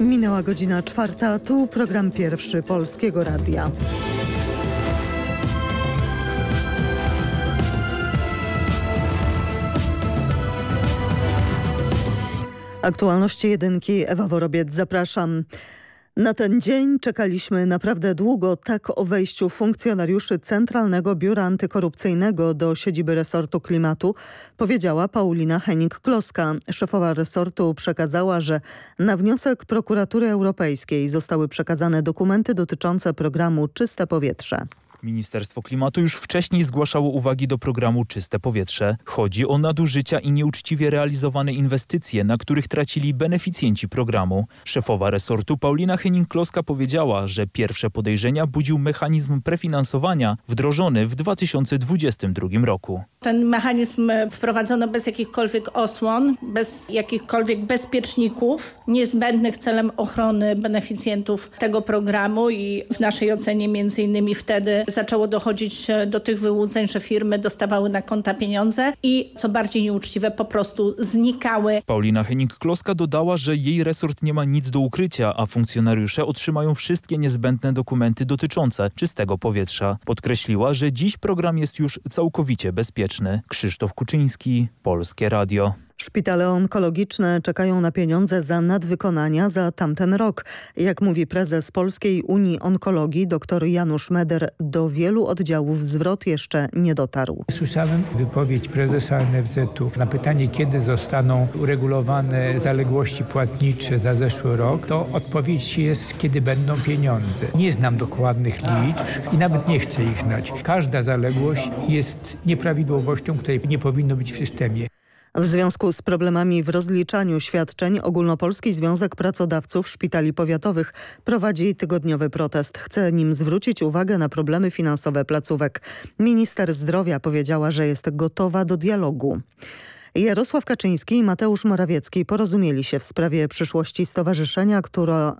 Minęła godzina czwarta, tu program pierwszy Polskiego Radia. Aktualności jedynki, Ewa Worobiec, zapraszam. Na ten dzień czekaliśmy naprawdę długo, tak o wejściu funkcjonariuszy Centralnego Biura Antykorupcyjnego do siedziby resortu klimatu powiedziała Paulina Henning-Kloska. Szefowa resortu przekazała, że na wniosek prokuratury europejskiej zostały przekazane dokumenty dotyczące programu Czyste Powietrze. Ministerstwo Klimatu już wcześniej zgłaszało uwagi do programu Czyste Powietrze. Chodzi o nadużycia i nieuczciwie realizowane inwestycje, na których tracili beneficjenci programu. Szefowa resortu Paulina Henning-Kloska powiedziała, że pierwsze podejrzenia budził mechanizm prefinansowania wdrożony w 2022 roku. Ten mechanizm wprowadzono bez jakichkolwiek osłon, bez jakichkolwiek bezpieczników niezbędnych celem ochrony beneficjentów tego programu i w naszej ocenie między innymi wtedy zaczęło dochodzić do tych wyłudzeń, że firmy dostawały na konta pieniądze i co bardziej nieuczciwe po prostu znikały. Paulina Henning-Kloska dodała, że jej resort nie ma nic do ukrycia, a funkcjonariusze otrzymają wszystkie niezbędne dokumenty dotyczące czystego powietrza. Podkreśliła, że dziś program jest już całkowicie bezpieczny. Krzysztof Kuczyński, Polskie Radio. Szpitale onkologiczne czekają na pieniądze za nadwykonania za tamten rok. Jak mówi prezes Polskiej Unii Onkologii dr Janusz Meder, do wielu oddziałów zwrot jeszcze nie dotarł. Słyszałem wypowiedź prezesa NFZ-u na pytanie, kiedy zostaną uregulowane zaległości płatnicze za zeszły rok, to odpowiedź jest, kiedy będą pieniądze. Nie znam dokładnych liczb i nawet nie chcę ich znać. Każda zaległość jest nieprawidłowością, której nie powinno być w systemie. W związku z problemami w rozliczaniu świadczeń Ogólnopolski Związek Pracodawców Szpitali Powiatowych prowadzi tygodniowy protest. Chce nim zwrócić uwagę na problemy finansowe placówek. Minister zdrowia powiedziała, że jest gotowa do dialogu. Jarosław Kaczyński i Mateusz Morawiecki porozumieli się w sprawie przyszłości stowarzyszenia, które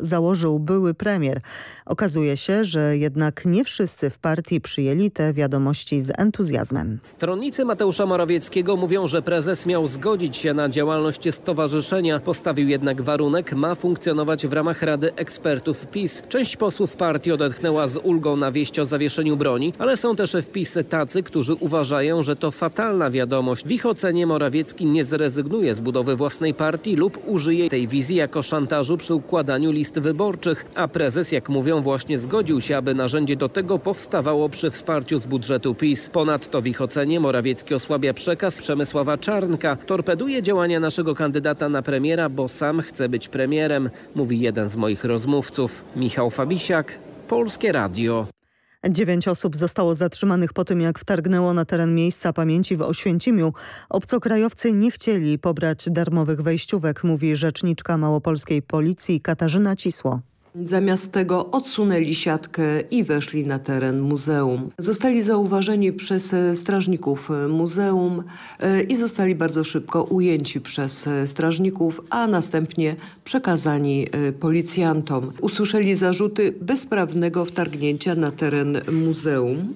założył były premier. Okazuje się, że jednak nie wszyscy w partii przyjęli te wiadomości z entuzjazmem. Stronnicy Mateusza Morawieckiego mówią, że prezes miał zgodzić się na działalność stowarzyszenia. Postawił jednak warunek, ma funkcjonować w ramach Rady Ekspertów PiS. Część posłów partii odetchnęła z ulgą na wieść o zawieszeniu broni, ale są też wpisy tacy, którzy uważają, że to fatalna wiadomość. W ich ocenie Morawiecki nie zrezygnuje z budowy własnej partii lub użyje tej wizji jako szantażu przy układaniu list wyborczych, a prezes, jak mówią, właśnie zgodził się, aby narzędzie do tego powstawało przy wsparciu z budżetu PiS. Ponadto w ich ocenie Morawiecki osłabia przekaz Przemysława Czarnka, torpeduje działania naszego kandydata na premiera, bo sam chce być premierem, mówi jeden z moich rozmówców. Michał Fabisiak, Polskie Radio. Dziewięć osób zostało zatrzymanych po tym, jak wtargnęło na teren miejsca pamięci w Oświęcimiu. Obcokrajowcy nie chcieli pobrać darmowych wejściówek, mówi rzeczniczka małopolskiej policji Katarzyna Cisło. Zamiast tego odsunęli siatkę i weszli na teren muzeum. Zostali zauważeni przez strażników muzeum e, i zostali bardzo szybko ujęci przez strażników, a następnie przekazani e, policjantom. Usłyszeli zarzuty bezprawnego wtargnięcia na teren muzeum.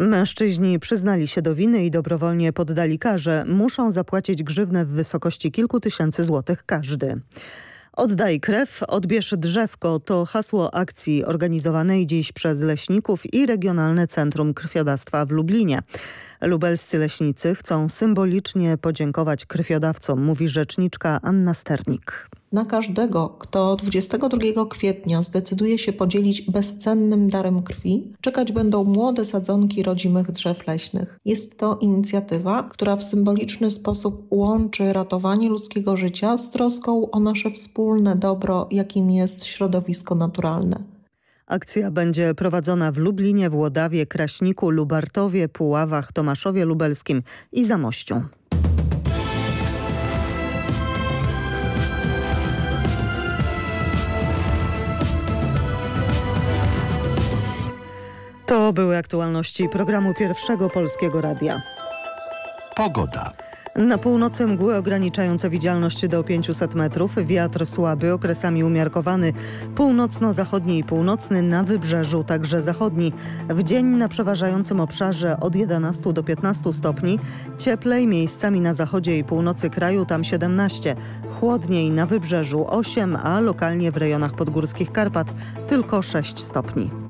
Mężczyźni przyznali się do winy i dobrowolnie poddali karze. Muszą zapłacić grzywnę w wysokości kilku tysięcy złotych każdy. Oddaj krew, odbierz drzewko to hasło akcji organizowanej dziś przez leśników i Regionalne Centrum Krwiodawstwa w Lublinie. Lubelscy leśnicy chcą symbolicznie podziękować krwiodawcom, mówi rzeczniczka Anna Sternik. Na każdego, kto 22 kwietnia zdecyduje się podzielić bezcennym darem krwi, czekać będą młode sadzonki rodzimych drzew leśnych. Jest to inicjatywa, która w symboliczny sposób łączy ratowanie ludzkiego życia z troską o nasze wspólne dobro, jakim jest środowisko naturalne. Akcja będzie prowadzona w Lublinie, Włodawie, Kraśniku, Lubartowie, Puławach, Tomaszowie Lubelskim i Zamościu. To były aktualności programu Pierwszego Polskiego Radia. Pogoda. Na północy mgły ograniczające widzialność do 500 metrów, wiatr słaby, okresami umiarkowany, północno-zachodni i północny na wybrzeżu, także zachodni. W dzień na przeważającym obszarze od 11 do 15 stopni, cieplej miejscami na zachodzie i północy kraju tam 17, chłodniej na wybrzeżu 8, a lokalnie w rejonach podgórskich Karpat tylko 6 stopni.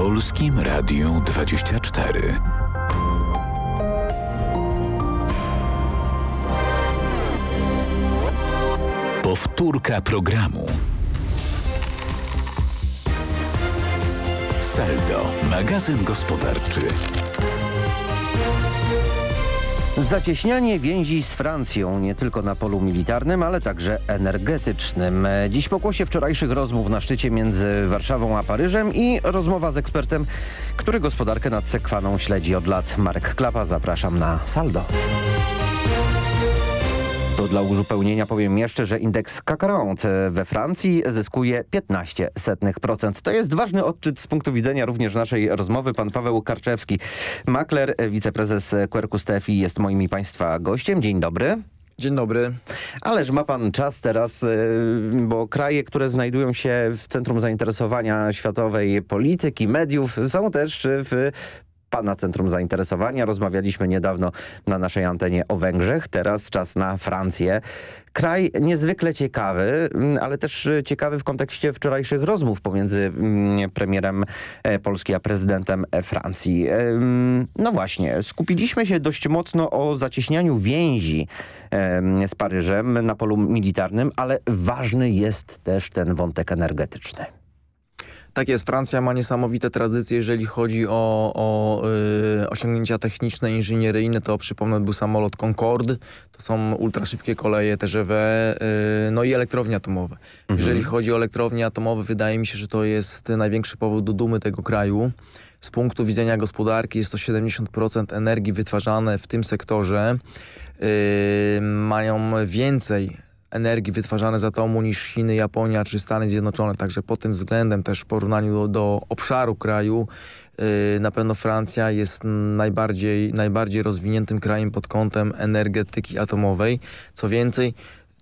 Polskim Radiu 24. Powtórka programu. Saldo, magazyn gospodarczy. Zacieśnianie więzi z Francją nie tylko na polu militarnym, ale także energetycznym. Dziś pokłosie wczorajszych rozmów na szczycie między Warszawą a Paryżem i rozmowa z ekspertem, który gospodarkę nad Sekwaną śledzi od lat. Marek Klapa, zapraszam na Saldo. To dla uzupełnienia powiem jeszcze, że indeks CAC 40 we Francji zyskuje 15%. To jest ważny odczyt z punktu widzenia również naszej rozmowy. Pan Paweł Karczewski, makler, wiceprezes Quercus TFI jest moim i Państwa gościem. Dzień dobry. Dzień dobry. Ależ ma pan czas teraz, bo kraje, które znajdują się w centrum zainteresowania światowej polityki, mediów, są też w Pana Centrum Zainteresowania. Rozmawialiśmy niedawno na naszej antenie o Węgrzech. Teraz czas na Francję. Kraj niezwykle ciekawy, ale też ciekawy w kontekście wczorajszych rozmów pomiędzy premierem Polski a prezydentem Francji. No właśnie, skupiliśmy się dość mocno o zacieśnianiu więzi z Paryżem na polu militarnym, ale ważny jest też ten wątek energetyczny. Tak jest, Francja ma niesamowite tradycje, jeżeli chodzi o, o y, osiągnięcia techniczne, inżynieryjne. To przypomnę, był samolot Concorde, to są ultraszybkie koleje TGV, y, no i elektrownie atomowe. Mhm. Jeżeli chodzi o elektrownie atomowe, wydaje mi się, że to jest największy powód do dumy tego kraju. Z punktu widzenia gospodarki jest to 70% energii wytwarzane w tym sektorze. Y, mają więcej energii wytwarzane z atomu niż Chiny, Japonia czy Stany Zjednoczone. Także pod tym względem też w porównaniu do, do obszaru kraju yy, na pewno Francja jest najbardziej, najbardziej rozwiniętym krajem pod kątem energetyki atomowej. Co więcej,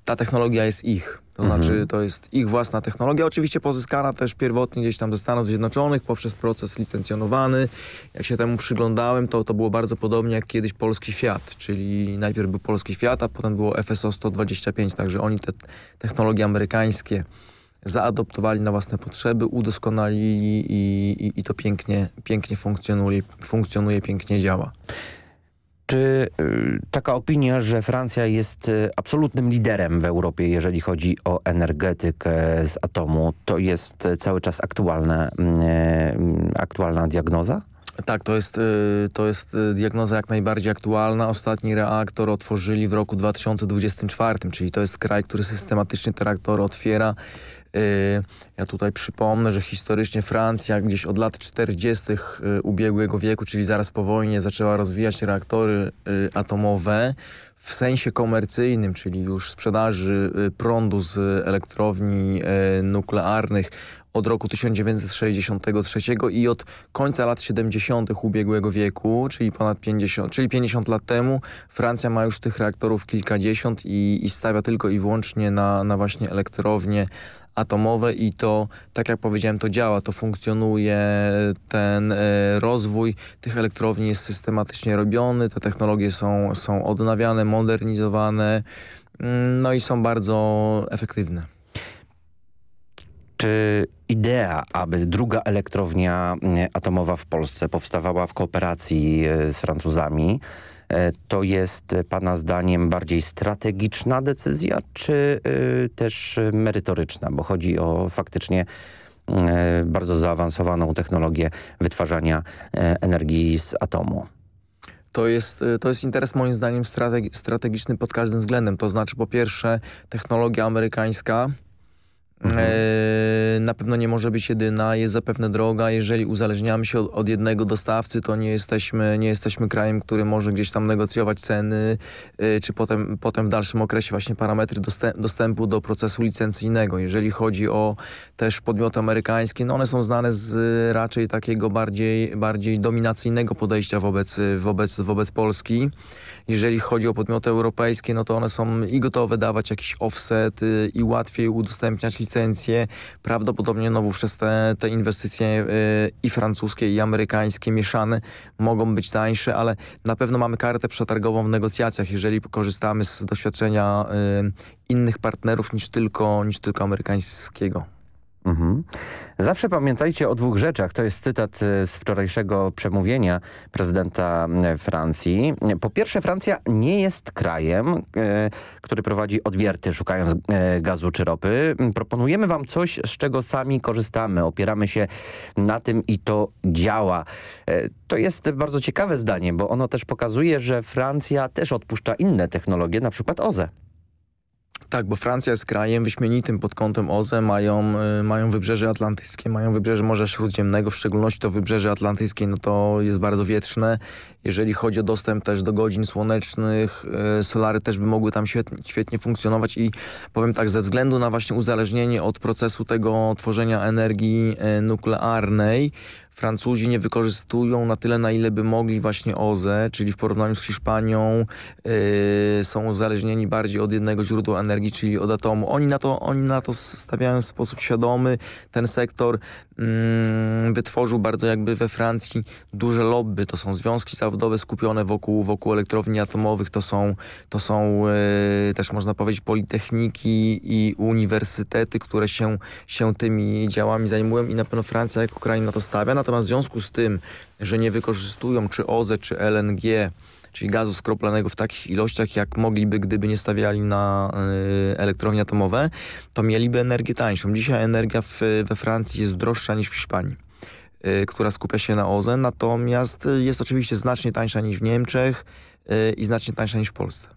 ta technologia jest ich. To mhm. znaczy to jest ich własna technologia, oczywiście pozyskana też pierwotnie gdzieś tam ze Stanów Zjednoczonych poprzez proces licencjonowany. Jak się temu przyglądałem, to to było bardzo podobnie jak kiedyś polski Fiat, czyli najpierw był polski Fiat, a potem było FSO 125, także oni te technologie amerykańskie zaadoptowali na własne potrzeby, udoskonalili i, i, i to pięknie, pięknie funkcjonuje, funkcjonuje, pięknie działa. Czy y, taka opinia, że Francja jest y, absolutnym liderem w Europie, jeżeli chodzi o energetykę z atomu, to jest y, cały czas aktualna, aktualna diagnoza? Tak, to jest, to jest diagnoza jak najbardziej aktualna. Ostatni reaktor otworzyli w roku 2024, czyli to jest kraj, który systematycznie te reaktory otwiera. Ja tutaj przypomnę, że historycznie Francja gdzieś od lat 40. ubiegłego wieku, czyli zaraz po wojnie, zaczęła rozwijać reaktory atomowe w sensie komercyjnym, czyli już sprzedaży prądu z elektrowni nuklearnych od roku 1963 i od końca lat 70. ubiegłego wieku, czyli ponad 50, czyli 50 lat temu, Francja ma już tych reaktorów kilkadziesiąt i, i stawia tylko i wyłącznie na, na właśnie elektrownie atomowe i to, tak jak powiedziałem, to działa, to funkcjonuje, ten e, rozwój tych elektrowni jest systematycznie robiony, te technologie są, są odnawiane, modernizowane, mm, no i są bardzo efektywne. Czy idea, aby druga elektrownia mm, atomowa w Polsce powstawała w kooperacji e, z Francuzami, to jest Pana zdaniem bardziej strategiczna decyzja, czy e, też merytoryczna? Bo chodzi o faktycznie bardzo zaawansowaną technologię wytwarzania energii z atomu. To jest, to jest interes moim zdaniem strategi strategiczny pod każdym względem. To znaczy po pierwsze technologia amerykańska Mhm. E, na pewno nie może być jedyna, jest zapewne droga. Jeżeli uzależniamy się od, od, jednego dostawcy, to nie jesteśmy, nie jesteśmy krajem, który może gdzieś tam negocjować ceny, e, czy potem, potem w dalszym okresie właśnie parametry dostępu do procesu licencyjnego. Jeżeli chodzi o też podmioty amerykańskie, no one są znane z raczej takiego bardziej, bardziej dominacyjnego podejścia wobec, wobec, wobec Polski. Jeżeli chodzi o podmioty europejskie, no to one są i gotowe dawać jakiś offset y, i łatwiej udostępniać licencje. Prawdopodobnie no przez te, te inwestycje y, i francuskie i amerykańskie mieszane mogą być tańsze, ale na pewno mamy kartę przetargową w negocjacjach, jeżeli korzystamy z doświadczenia y, innych partnerów niż tylko, niż tylko amerykańskiego. Mhm. Zawsze pamiętajcie o dwóch rzeczach. To jest cytat e, z wczorajszego przemówienia prezydenta e, Francji. Po pierwsze, Francja nie jest krajem, e, który prowadzi odwierty szukając gazu czy ropy. Proponujemy wam coś, z czego sami korzystamy. Opieramy się na tym i to działa. To jest bardzo ciekawe zdanie, bo ono też pokazuje, że Francja też odpuszcza inne technologie, na przykład OZE. Tak, bo Francja jest krajem wyśmienitym pod kątem OZE, mają, y, mają wybrzeże atlantyckie, mają wybrzeże Morza Śródziemnego, w szczególności to wybrzeże atlantyckie, no to jest bardzo wietrzne. Jeżeli chodzi o dostęp też do godzin słonecznych, y, solary też by mogły tam świetnie, świetnie funkcjonować i powiem tak, ze względu na właśnie uzależnienie od procesu tego tworzenia energii y, nuklearnej, Francuzi nie wykorzystują na tyle, na ile by mogli właśnie OZE, czyli w porównaniu z Hiszpanią yy, są uzależnieni bardziej od jednego źródła energii, czyli od atomu. Oni na to, oni na to stawiają w sposób świadomy. Ten sektor yy, wytworzył bardzo jakby we Francji duże lobby. To są związki zawodowe skupione wokół, wokół elektrowni atomowych. To są, to są yy, też można powiedzieć politechniki i uniwersytety, które się, się tymi działami zajmują i na pewno Francja jako kraj na to stawia. Natomiast w związku z tym, że nie wykorzystują czy OZE, czy LNG, czyli gazu skroplonego w takich ilościach, jak mogliby, gdyby nie stawiali na y, elektrownie atomowe, to mieliby energię tańszą. Dzisiaj energia w, we Francji jest droższa niż w Hiszpanii która skupia się na OZE, natomiast jest oczywiście znacznie tańsza niż w Niemczech y, i znacznie tańsza niż w Polsce.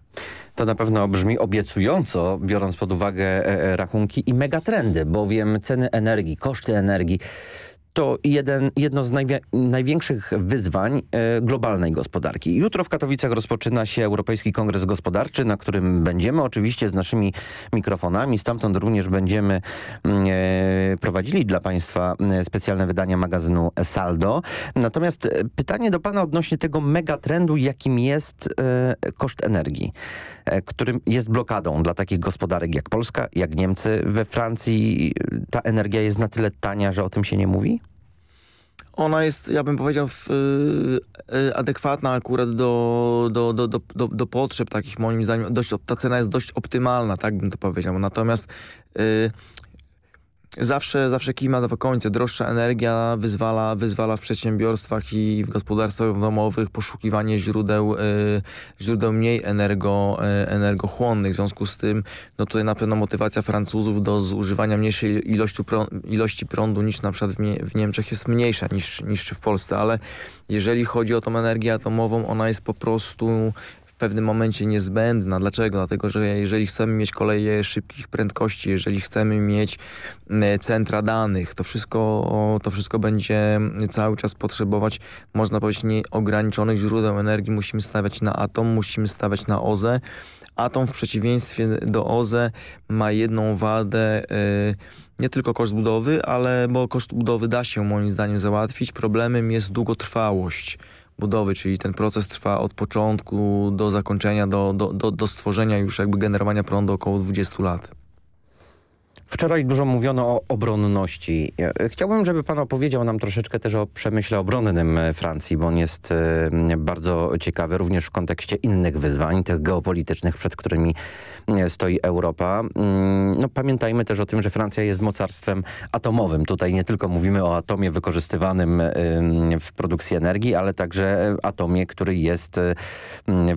To na pewno brzmi obiecująco, biorąc pod uwagę e, e, rachunki i megatrendy, bowiem ceny energii, koszty energii to jeden, jedno z największych wyzwań e, globalnej gospodarki. Jutro w Katowicach rozpoczyna się Europejski Kongres Gospodarczy, na którym będziemy oczywiście z naszymi mikrofonami. Stamtąd również będziemy mm, e, prowadzili dla Państwa mm, specjalne wydania magazynu Saldo. Natomiast e, pytanie do Pana odnośnie tego megatrendu, jakim jest koszt energii, którym jest blokadą dla takich gospodarek jak Polska, jak Niemcy. We Francji ta energia jest na tyle tania, że o tym się nie mówi? Ona jest, ja bym powiedział, w, y, adekwatna akurat do, do, do, do, do potrzeb takich moim zdaniem. Dość, ta cena jest dość optymalna, tak bym to powiedział. Natomiast Zawsze, zawsze kij ma dwa końce. Droższa energia wyzwala, wyzwala w przedsiębiorstwach i w gospodarstwach domowych poszukiwanie źródeł, y, źródeł mniej energo, y, energochłonnych. W związku z tym no tutaj na pewno motywacja Francuzów do zużywania mniejszej ilości, ilości prądu niż na przykład w, w Niemczech jest mniejsza niż, niż w Polsce, ale jeżeli chodzi o tą energię atomową, ona jest po prostu pewnym momencie niezbędna. Dlaczego? Dlatego, że jeżeli chcemy mieć koleje szybkich prędkości, jeżeli chcemy mieć e, centra danych, to wszystko, to wszystko będzie cały czas potrzebować, można powiedzieć, nieograniczonych źródeł energii. Musimy stawiać na atom, musimy stawiać na OZE. Atom w przeciwieństwie do OZE ma jedną wadę, yy, nie tylko koszt budowy, ale bo koszt budowy da się moim zdaniem załatwić. Problemem jest długotrwałość budowy, czyli ten proces trwa od początku do zakończenia, do, do, do, do stworzenia już jakby generowania prądu około 20 lat. Wczoraj dużo mówiono o obronności. Chciałbym, żeby pan opowiedział nam troszeczkę też o przemyśle obronnym Francji, bo on jest e, bardzo ciekawy również w kontekście innych wyzwań, tych geopolitycznych, przed którymi e, stoi Europa. No, pamiętajmy też o tym, że Francja jest mocarstwem atomowym. Tutaj nie tylko mówimy o atomie wykorzystywanym e, w produkcji energii, ale także atomie, który jest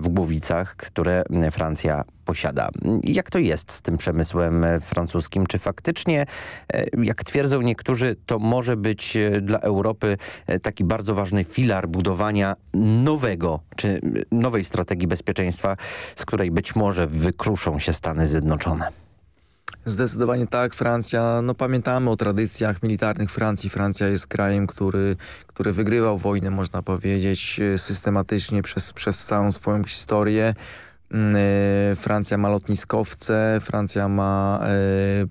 w Głowicach, które Francja posiada. Jak to jest z tym przemysłem francuskim? Czy faktycznie, e, jak twierdzą niektórzy, to może być e, dla Europy e, taki bardzo ważny filar budowania nowego, czy nowej strategii bezpieczeństwa, z której być może wykruszą się Stany Zjednoczone? Zdecydowanie tak. Francja, no pamiętamy o tradycjach militarnych Francji. Francja jest krajem, który, który wygrywał wojnę, można powiedzieć, systematycznie przez, przez całą swoją historię. Mm, e, Francja ma lotniskowce, Francja ma e,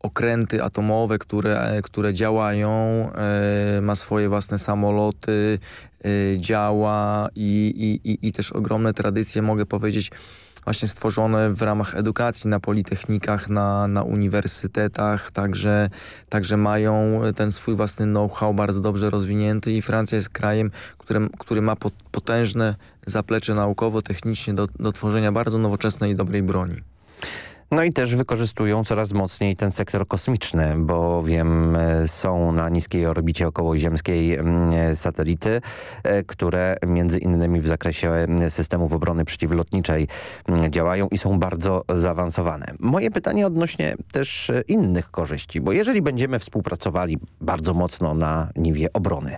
okręty atomowe, które, e, które działają, ma swoje własne samoloty, działa i, i, i też ogromne tradycje, mogę powiedzieć, właśnie stworzone w ramach edukacji na politechnikach, na, na uniwersytetach, także, także mają ten swój własny know-how bardzo dobrze rozwinięty i Francja jest krajem, który, który ma potężne zaplecze naukowo-technicznie do, do tworzenia bardzo nowoczesnej i dobrej broni. No i też wykorzystują coraz mocniej ten sektor kosmiczny, bowiem e, są na niskiej orbicie okołoziemskiej mm, satelity, e, które między innymi w zakresie systemów obrony przeciwlotniczej mm, działają i są bardzo zaawansowane. Moje pytanie odnośnie też e, innych korzyści, bo jeżeli będziemy współpracowali bardzo mocno na niwie obrony,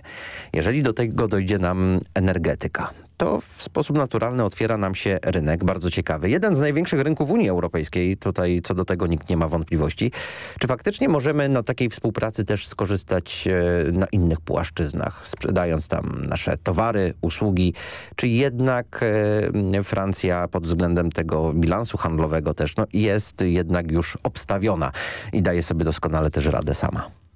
jeżeli do tego dojdzie nam energetyka, to w sposób naturalny otwiera nam się rynek bardzo ciekawy. Jeden z największych rynków Unii Europejskiej, tutaj co do tego nikt nie ma wątpliwości. Czy faktycznie możemy na takiej współpracy też skorzystać e, na innych płaszczyznach, sprzedając tam nasze towary, usługi, czy jednak e, Francja pod względem tego bilansu handlowego też no, jest jednak już obstawiona i daje sobie doskonale też radę sama?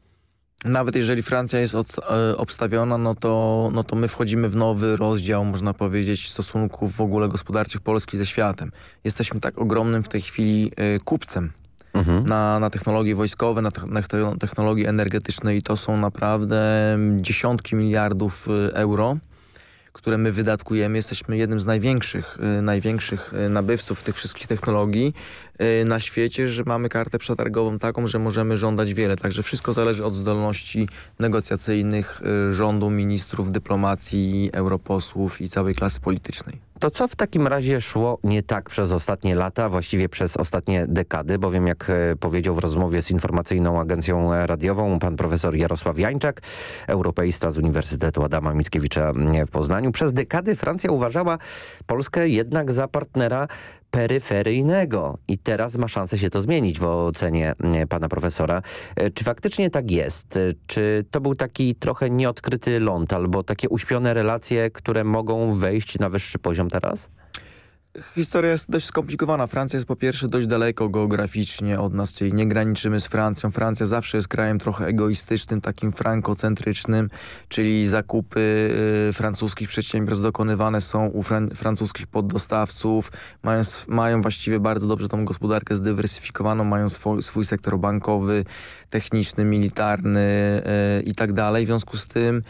Nawet jeżeli Francja jest e, obstawiona, no to, no to my wchodzimy w nowy rozdział, można powiedzieć, stosunków w ogóle gospodarczych Polski ze światem. Jesteśmy tak ogromnym w tej chwili e, kupcem mhm. na, na technologie wojskowe, na, te, na technologie energetyczne i to są naprawdę dziesiątki miliardów e, euro które my wydatkujemy. Jesteśmy jednym z największych, y, największych y, nabywców tych wszystkich technologii y, na świecie, że mamy kartę przetargową taką, że możemy żądać wiele. Także wszystko zależy od zdolności negocjacyjnych rządu, ministrów, dyplomacji, europosłów i całej klasy politycznej. To co w takim razie szło nie tak przez ostatnie lata, właściwie przez ostatnie dekady, bowiem jak e, powiedział w rozmowie z informacyjną agencją radiową pan profesor Jarosław Jańczak, europeista z Uniwersytetu Adama Mickiewicza w Poznaniu, przez dekady Francja uważała Polskę jednak za partnera peryferyjnego i teraz ma szansę się to zmienić w ocenie pana profesora. E, czy faktycznie tak jest? E, czy to był taki trochę nieodkryty ląd albo takie uśpione relacje, które mogą wejść na wyższy poziom teraz? Historia jest dość skomplikowana. Francja jest po pierwsze dość daleko geograficznie od nas, czyli nie graniczymy z Francją. Francja zawsze jest krajem trochę egoistycznym, takim frankocentrycznym, czyli zakupy y, francuskich przedsiębiorstw dokonywane są u fran francuskich poddostawców, mają, mają właściwie bardzo dobrze tą gospodarkę zdywersyfikowaną, mają swój, swój sektor bankowy, techniczny, militarny y, i tak dalej. W związku z tym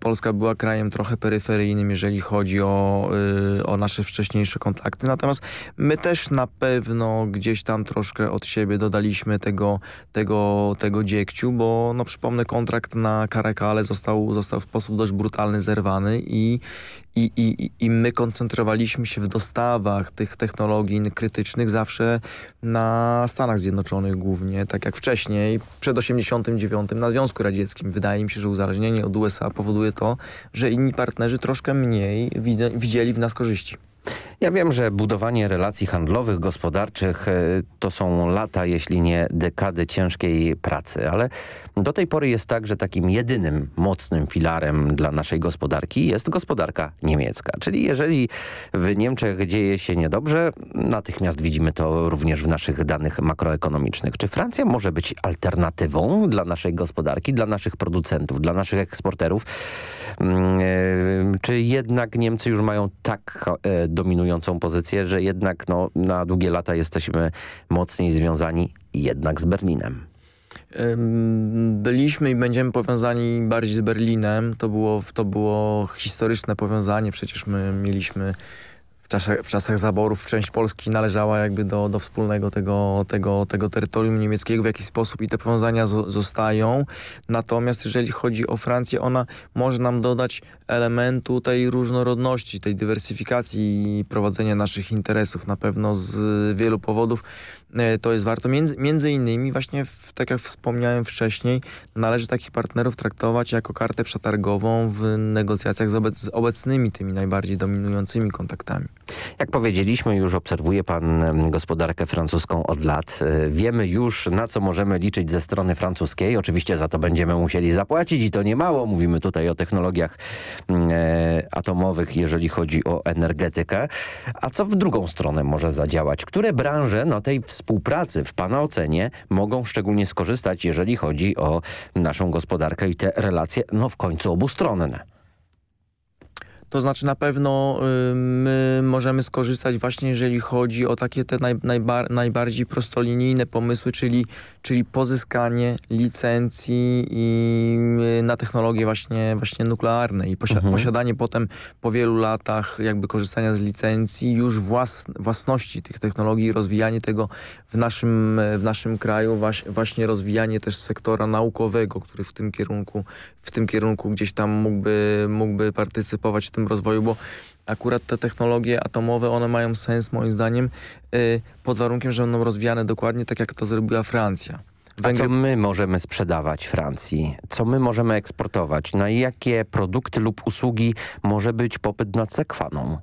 Polska była krajem trochę peryferyjnym, jeżeli chodzi o, y, o nasze wcześniejsze kontakty. Natomiast my też na pewno gdzieś tam troszkę od siebie dodaliśmy tego, tego, tego dziekciu, bo no przypomnę, kontrakt na Karakale został, został w sposób dość brutalny zerwany i, i, i, i my koncentrowaliśmy się w dostawach tych technologii krytycznych zawsze na Stanach Zjednoczonych głównie, tak jak wcześniej, przed 89 na Związku Radzieckim. Wydaje mi się, że uzależnienie od USA powoduje to, że inni partnerzy troszkę mniej widzieli w nas korzyści. Ja wiem, że budowanie relacji handlowych, gospodarczych e, to są lata, jeśli nie dekady ciężkiej pracy, ale do tej pory jest tak, że takim jedynym mocnym filarem dla naszej gospodarki jest gospodarka niemiecka. Czyli jeżeli w Niemczech dzieje się niedobrze, natychmiast widzimy to również w naszych danych makroekonomicznych. Czy Francja może być alternatywą dla naszej gospodarki, dla naszych producentów, dla naszych eksporterów? Mm, e, czy jednak Niemcy już mają tak e, dominującą pozycję, że jednak no, na długie lata jesteśmy mocniej związani jednak z Berlinem? Byliśmy i będziemy powiązani bardziej z Berlinem. To było, to było historyczne powiązanie. Przecież my mieliśmy w czasach, w czasach zaborów część Polski należała jakby do, do wspólnego tego, tego, tego terytorium niemieckiego w jakiś sposób i te powiązania zostają. Natomiast jeżeli chodzi o Francję, ona może nam dodać elementu tej różnorodności, tej dywersyfikacji i prowadzenia naszych interesów na pewno z wielu powodów. E, to jest warto. Między, między innymi właśnie, w, tak jak wspomniałem wcześniej, należy takich partnerów traktować jako kartę przetargową w negocjacjach z, obec, z obecnymi tymi najbardziej dominującymi kontaktami. Jak powiedzieliśmy, już obserwuje pan gospodarkę francuską od lat. E, wiemy już, na co możemy liczyć ze strony francuskiej. Oczywiście za to będziemy musieli zapłacić i to nie mało. Mówimy tutaj o technologiach e, atomowych, jeżeli chodzi o energetykę. A co w drugą stronę może zadziałać? Które branże na tej współpracy w pana ocenie mogą szczególnie skorzystać, jeżeli chodzi o naszą gospodarkę i te relacje, no w końcu obustronne? To znaczy na pewno my możemy skorzystać właśnie jeżeli chodzi o takie te naj, najbar, najbardziej prostolinijne pomysły, czyli, czyli pozyskanie licencji i y, na technologie właśnie, właśnie nuklearne i posi mhm. posiadanie potem po wielu latach jakby korzystania z licencji już włas własności tych technologii, rozwijanie tego w naszym, w naszym kraju, właśnie rozwijanie też sektora naukowego, który w tym kierunku, w tym kierunku gdzieś tam mógłby, mógłby partycypować w tym rozwoju, bo akurat te technologie atomowe, one mają sens moim zdaniem y, pod warunkiem, że będą rozwijane dokładnie tak, jak to zrobiła Francja. A co my możemy sprzedawać Francji? Co my możemy eksportować? Na jakie produkty lub usługi może być popyt nad sekwaną?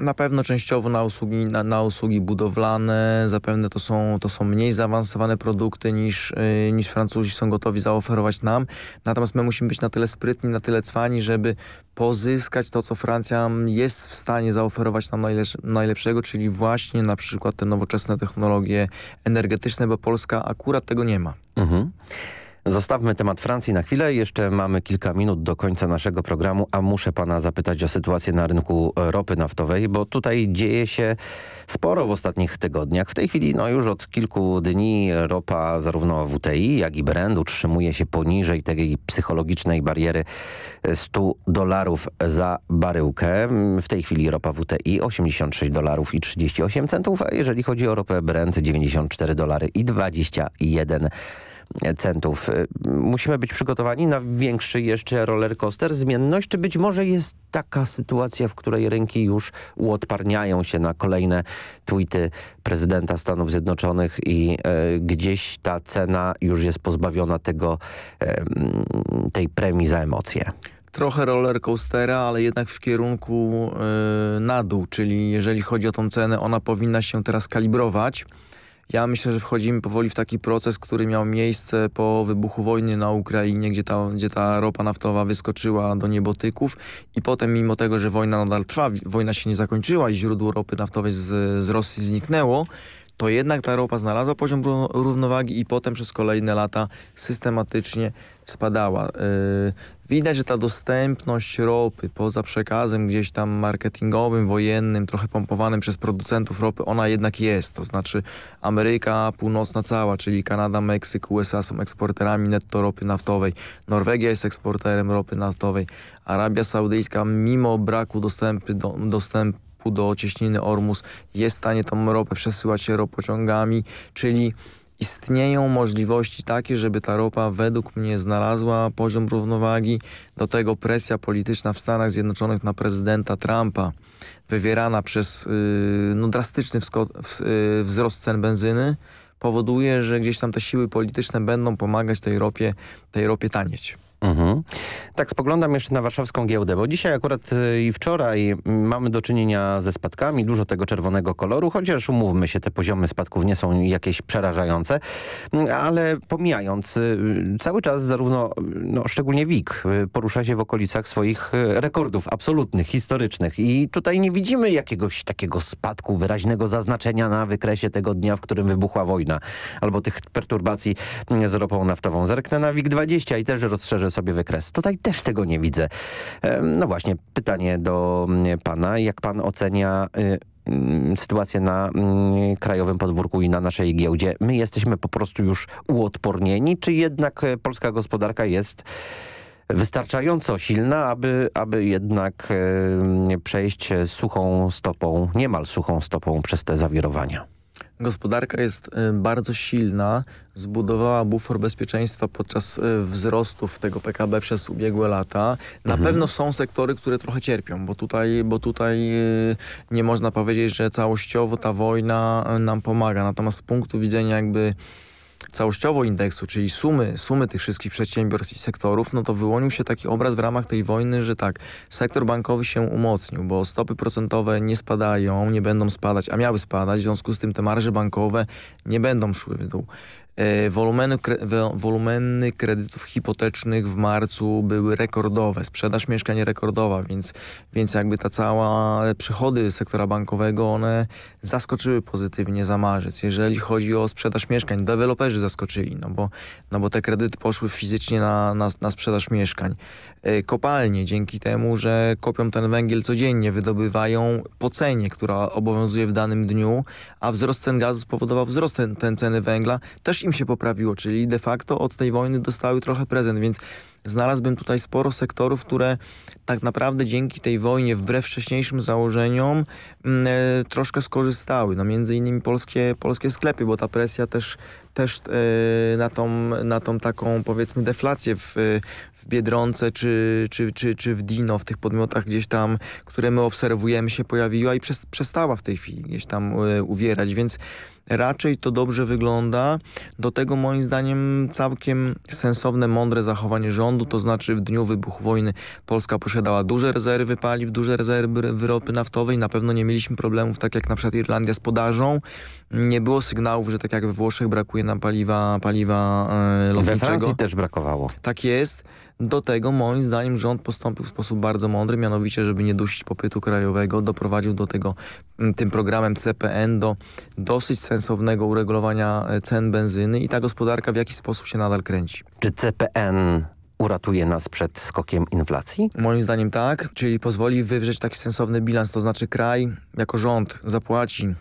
Na pewno częściowo na usługi, na, na usługi budowlane, zapewne to są, to są mniej zaawansowane produkty niż, yy, niż Francuzi są gotowi zaoferować nam. Natomiast my musimy być na tyle sprytni, na tyle cwani, żeby pozyskać to, co Francja jest w stanie zaoferować nam najlepszego, czyli właśnie na przykład te nowoczesne technologie energetyczne, bo Polska akurat tego nie ma. Mhm. Zostawmy temat Francji na chwilę. Jeszcze mamy kilka minut do końca naszego programu, a muszę pana zapytać o sytuację na rynku ropy naftowej, bo tutaj dzieje się sporo w ostatnich tygodniach. W tej chwili no już od kilku dni ropa zarówno WTI, jak i Brent utrzymuje się poniżej tej psychologicznej bariery 100 dolarów za baryłkę. W tej chwili ropa WTI 86 dolarów i 38 centów, a jeżeli chodzi o ropę Brent 94 dolary i 21 centów. Musimy być przygotowani na większy jeszcze roller coaster, zmienność, czy być może jest taka sytuacja, w której rynki już uodparniają się na kolejne tweety prezydenta Stanów Zjednoczonych i e, gdzieś ta cena już jest pozbawiona tego, e, tej premii za emocje? Trochę roller coastera, ale jednak w kierunku yy, na dół, czyli jeżeli chodzi o tą cenę, ona powinna się teraz kalibrować. Ja myślę, że wchodzimy powoli w taki proces, który miał miejsce po wybuchu wojny na Ukrainie, gdzie ta, gdzie ta ropa naftowa wyskoczyła do niebotyków i potem mimo tego, że wojna nadal trwa, wojna się nie zakończyła i źródło ropy naftowej z, z Rosji zniknęło, to jednak ta ropa znalazła poziom równowagi i potem przez kolejne lata systematycznie spadała. Widać, że ta dostępność ropy poza przekazem gdzieś tam marketingowym, wojennym, trochę pompowanym przez producentów ropy, ona jednak jest. To znaczy Ameryka Północna cała, czyli Kanada, Meksyk, USA są eksporterami netto ropy naftowej. Norwegia jest eksporterem ropy naftowej. Arabia Saudyjska mimo braku dostępu do, dostępu do cieśniny Ormus jest w stanie tą ropę przesyłać ropociągami, czyli istnieją możliwości takie, żeby ta ropa według mnie znalazła poziom równowagi. Do tego presja polityczna w Stanach Zjednoczonych na prezydenta Trumpa wywierana przez yy, no, drastyczny yy, wzrost cen benzyny powoduje, że gdzieś tam te siły polityczne będą pomagać tej ropie, tej ropie tanieć. Mhm. Tak spoglądam jeszcze na warszawską giełdę, bo dzisiaj akurat y, i wczoraj mamy do czynienia ze spadkami, dużo tego czerwonego koloru, chociaż umówmy się, te poziomy spadków nie są jakieś przerażające, ale pomijając, y, cały czas zarówno, no, szczególnie WIG porusza się w okolicach swoich y, rekordów absolutnych, historycznych i tutaj nie widzimy jakiegoś takiego spadku, wyraźnego zaznaczenia na wykresie tego dnia, w którym wybuchła wojna, albo tych perturbacji z ropą naftową. Zerknę na WIG 20 i też rozszerzę sobie wykres. Tutaj też tego nie widzę. No właśnie, pytanie do mm, pana. Jak pan ocenia y, mm, sytuację na mm, krajowym podwórku i na naszej giełdzie? My jesteśmy po prostu już uodpornieni, czy jednak e, polska gospodarka jest wystarczająco silna, aby, aby jednak przejść suchą stopą, niemal suchą stopą przez te zawirowania? Gospodarka jest y, bardzo silna, zbudowała bufor bezpieczeństwa podczas y, wzrostów tego PKB przez ubiegłe lata. Na mhm. pewno są sektory, które trochę cierpią, bo tutaj, bo tutaj y, nie można powiedzieć, że całościowo ta wojna nam pomaga. Natomiast z punktu widzenia jakby całościowo indeksu, czyli sumy, sumy tych wszystkich przedsiębiorstw i sektorów, no to wyłonił się taki obraz w ramach tej wojny, że tak, sektor bankowy się umocnił, bo stopy procentowe nie spadają, nie będą spadać, a miały spadać, w związku z tym te marże bankowe nie będą szły w dół. E, wolumeny, kre, wolumeny kredytów hipotecznych w marcu były rekordowe, sprzedaż mieszkań rekordowa, więc, więc jakby ta cała przychody sektora bankowego, one zaskoczyły pozytywnie za marzec. Jeżeli chodzi o sprzedaż mieszkań, deweloperzy zaskoczyli, no bo, no bo te kredyty poszły fizycznie na, na, na sprzedaż mieszkań. E, kopalnie dzięki temu, że kopią ten węgiel codziennie, wydobywają po cenie, która obowiązuje w danym dniu, a wzrost cen gazu spowodował wzrost ten, ten ceny węgla, też im się poprawiło, czyli de facto od tej wojny dostały trochę prezent, więc znalazłbym tutaj sporo sektorów, które tak naprawdę dzięki tej wojnie, wbrew wcześniejszym założeniom, mm, e, troszkę skorzystały. No między innymi polskie, polskie sklepy, bo ta presja też, też e, na, tą, na tą taką powiedzmy deflację w, w Biedronce czy, czy, czy, czy w Dino, w tych podmiotach gdzieś tam, które my obserwujemy się pojawiła i przestała w tej chwili gdzieś tam e, uwierać, więc raczej to dobrze wygląda. Do tego moim zdaniem całkiem sensowne, mądre zachowanie rządu, to znaczy w dniu wybuchu wojny Polska posiadała duże rezerwy paliw, duże rezerwy ropy naftowej, na pewno nie mieliśmy problemów tak jak na przykład Irlandia z podażą. Nie było sygnałów, że tak jak we Włoszech brakuje nam paliwa, paliwa e, lotniczego. We Francji też brakowało. Tak jest. Do tego moim zdaniem rząd postąpił w sposób bardzo mądry, mianowicie, żeby nie dusić popytu krajowego, doprowadził do tego tym programem CPN do dosyć sensownego uregulowania e, cen benzyny i ta gospodarka w jakiś sposób się nadal kręci. Czy CPN uratuje nas przed skokiem inflacji? Moim zdaniem tak, czyli pozwoli wywrzeć taki sensowny bilans, to znaczy kraj jako rząd zapłaci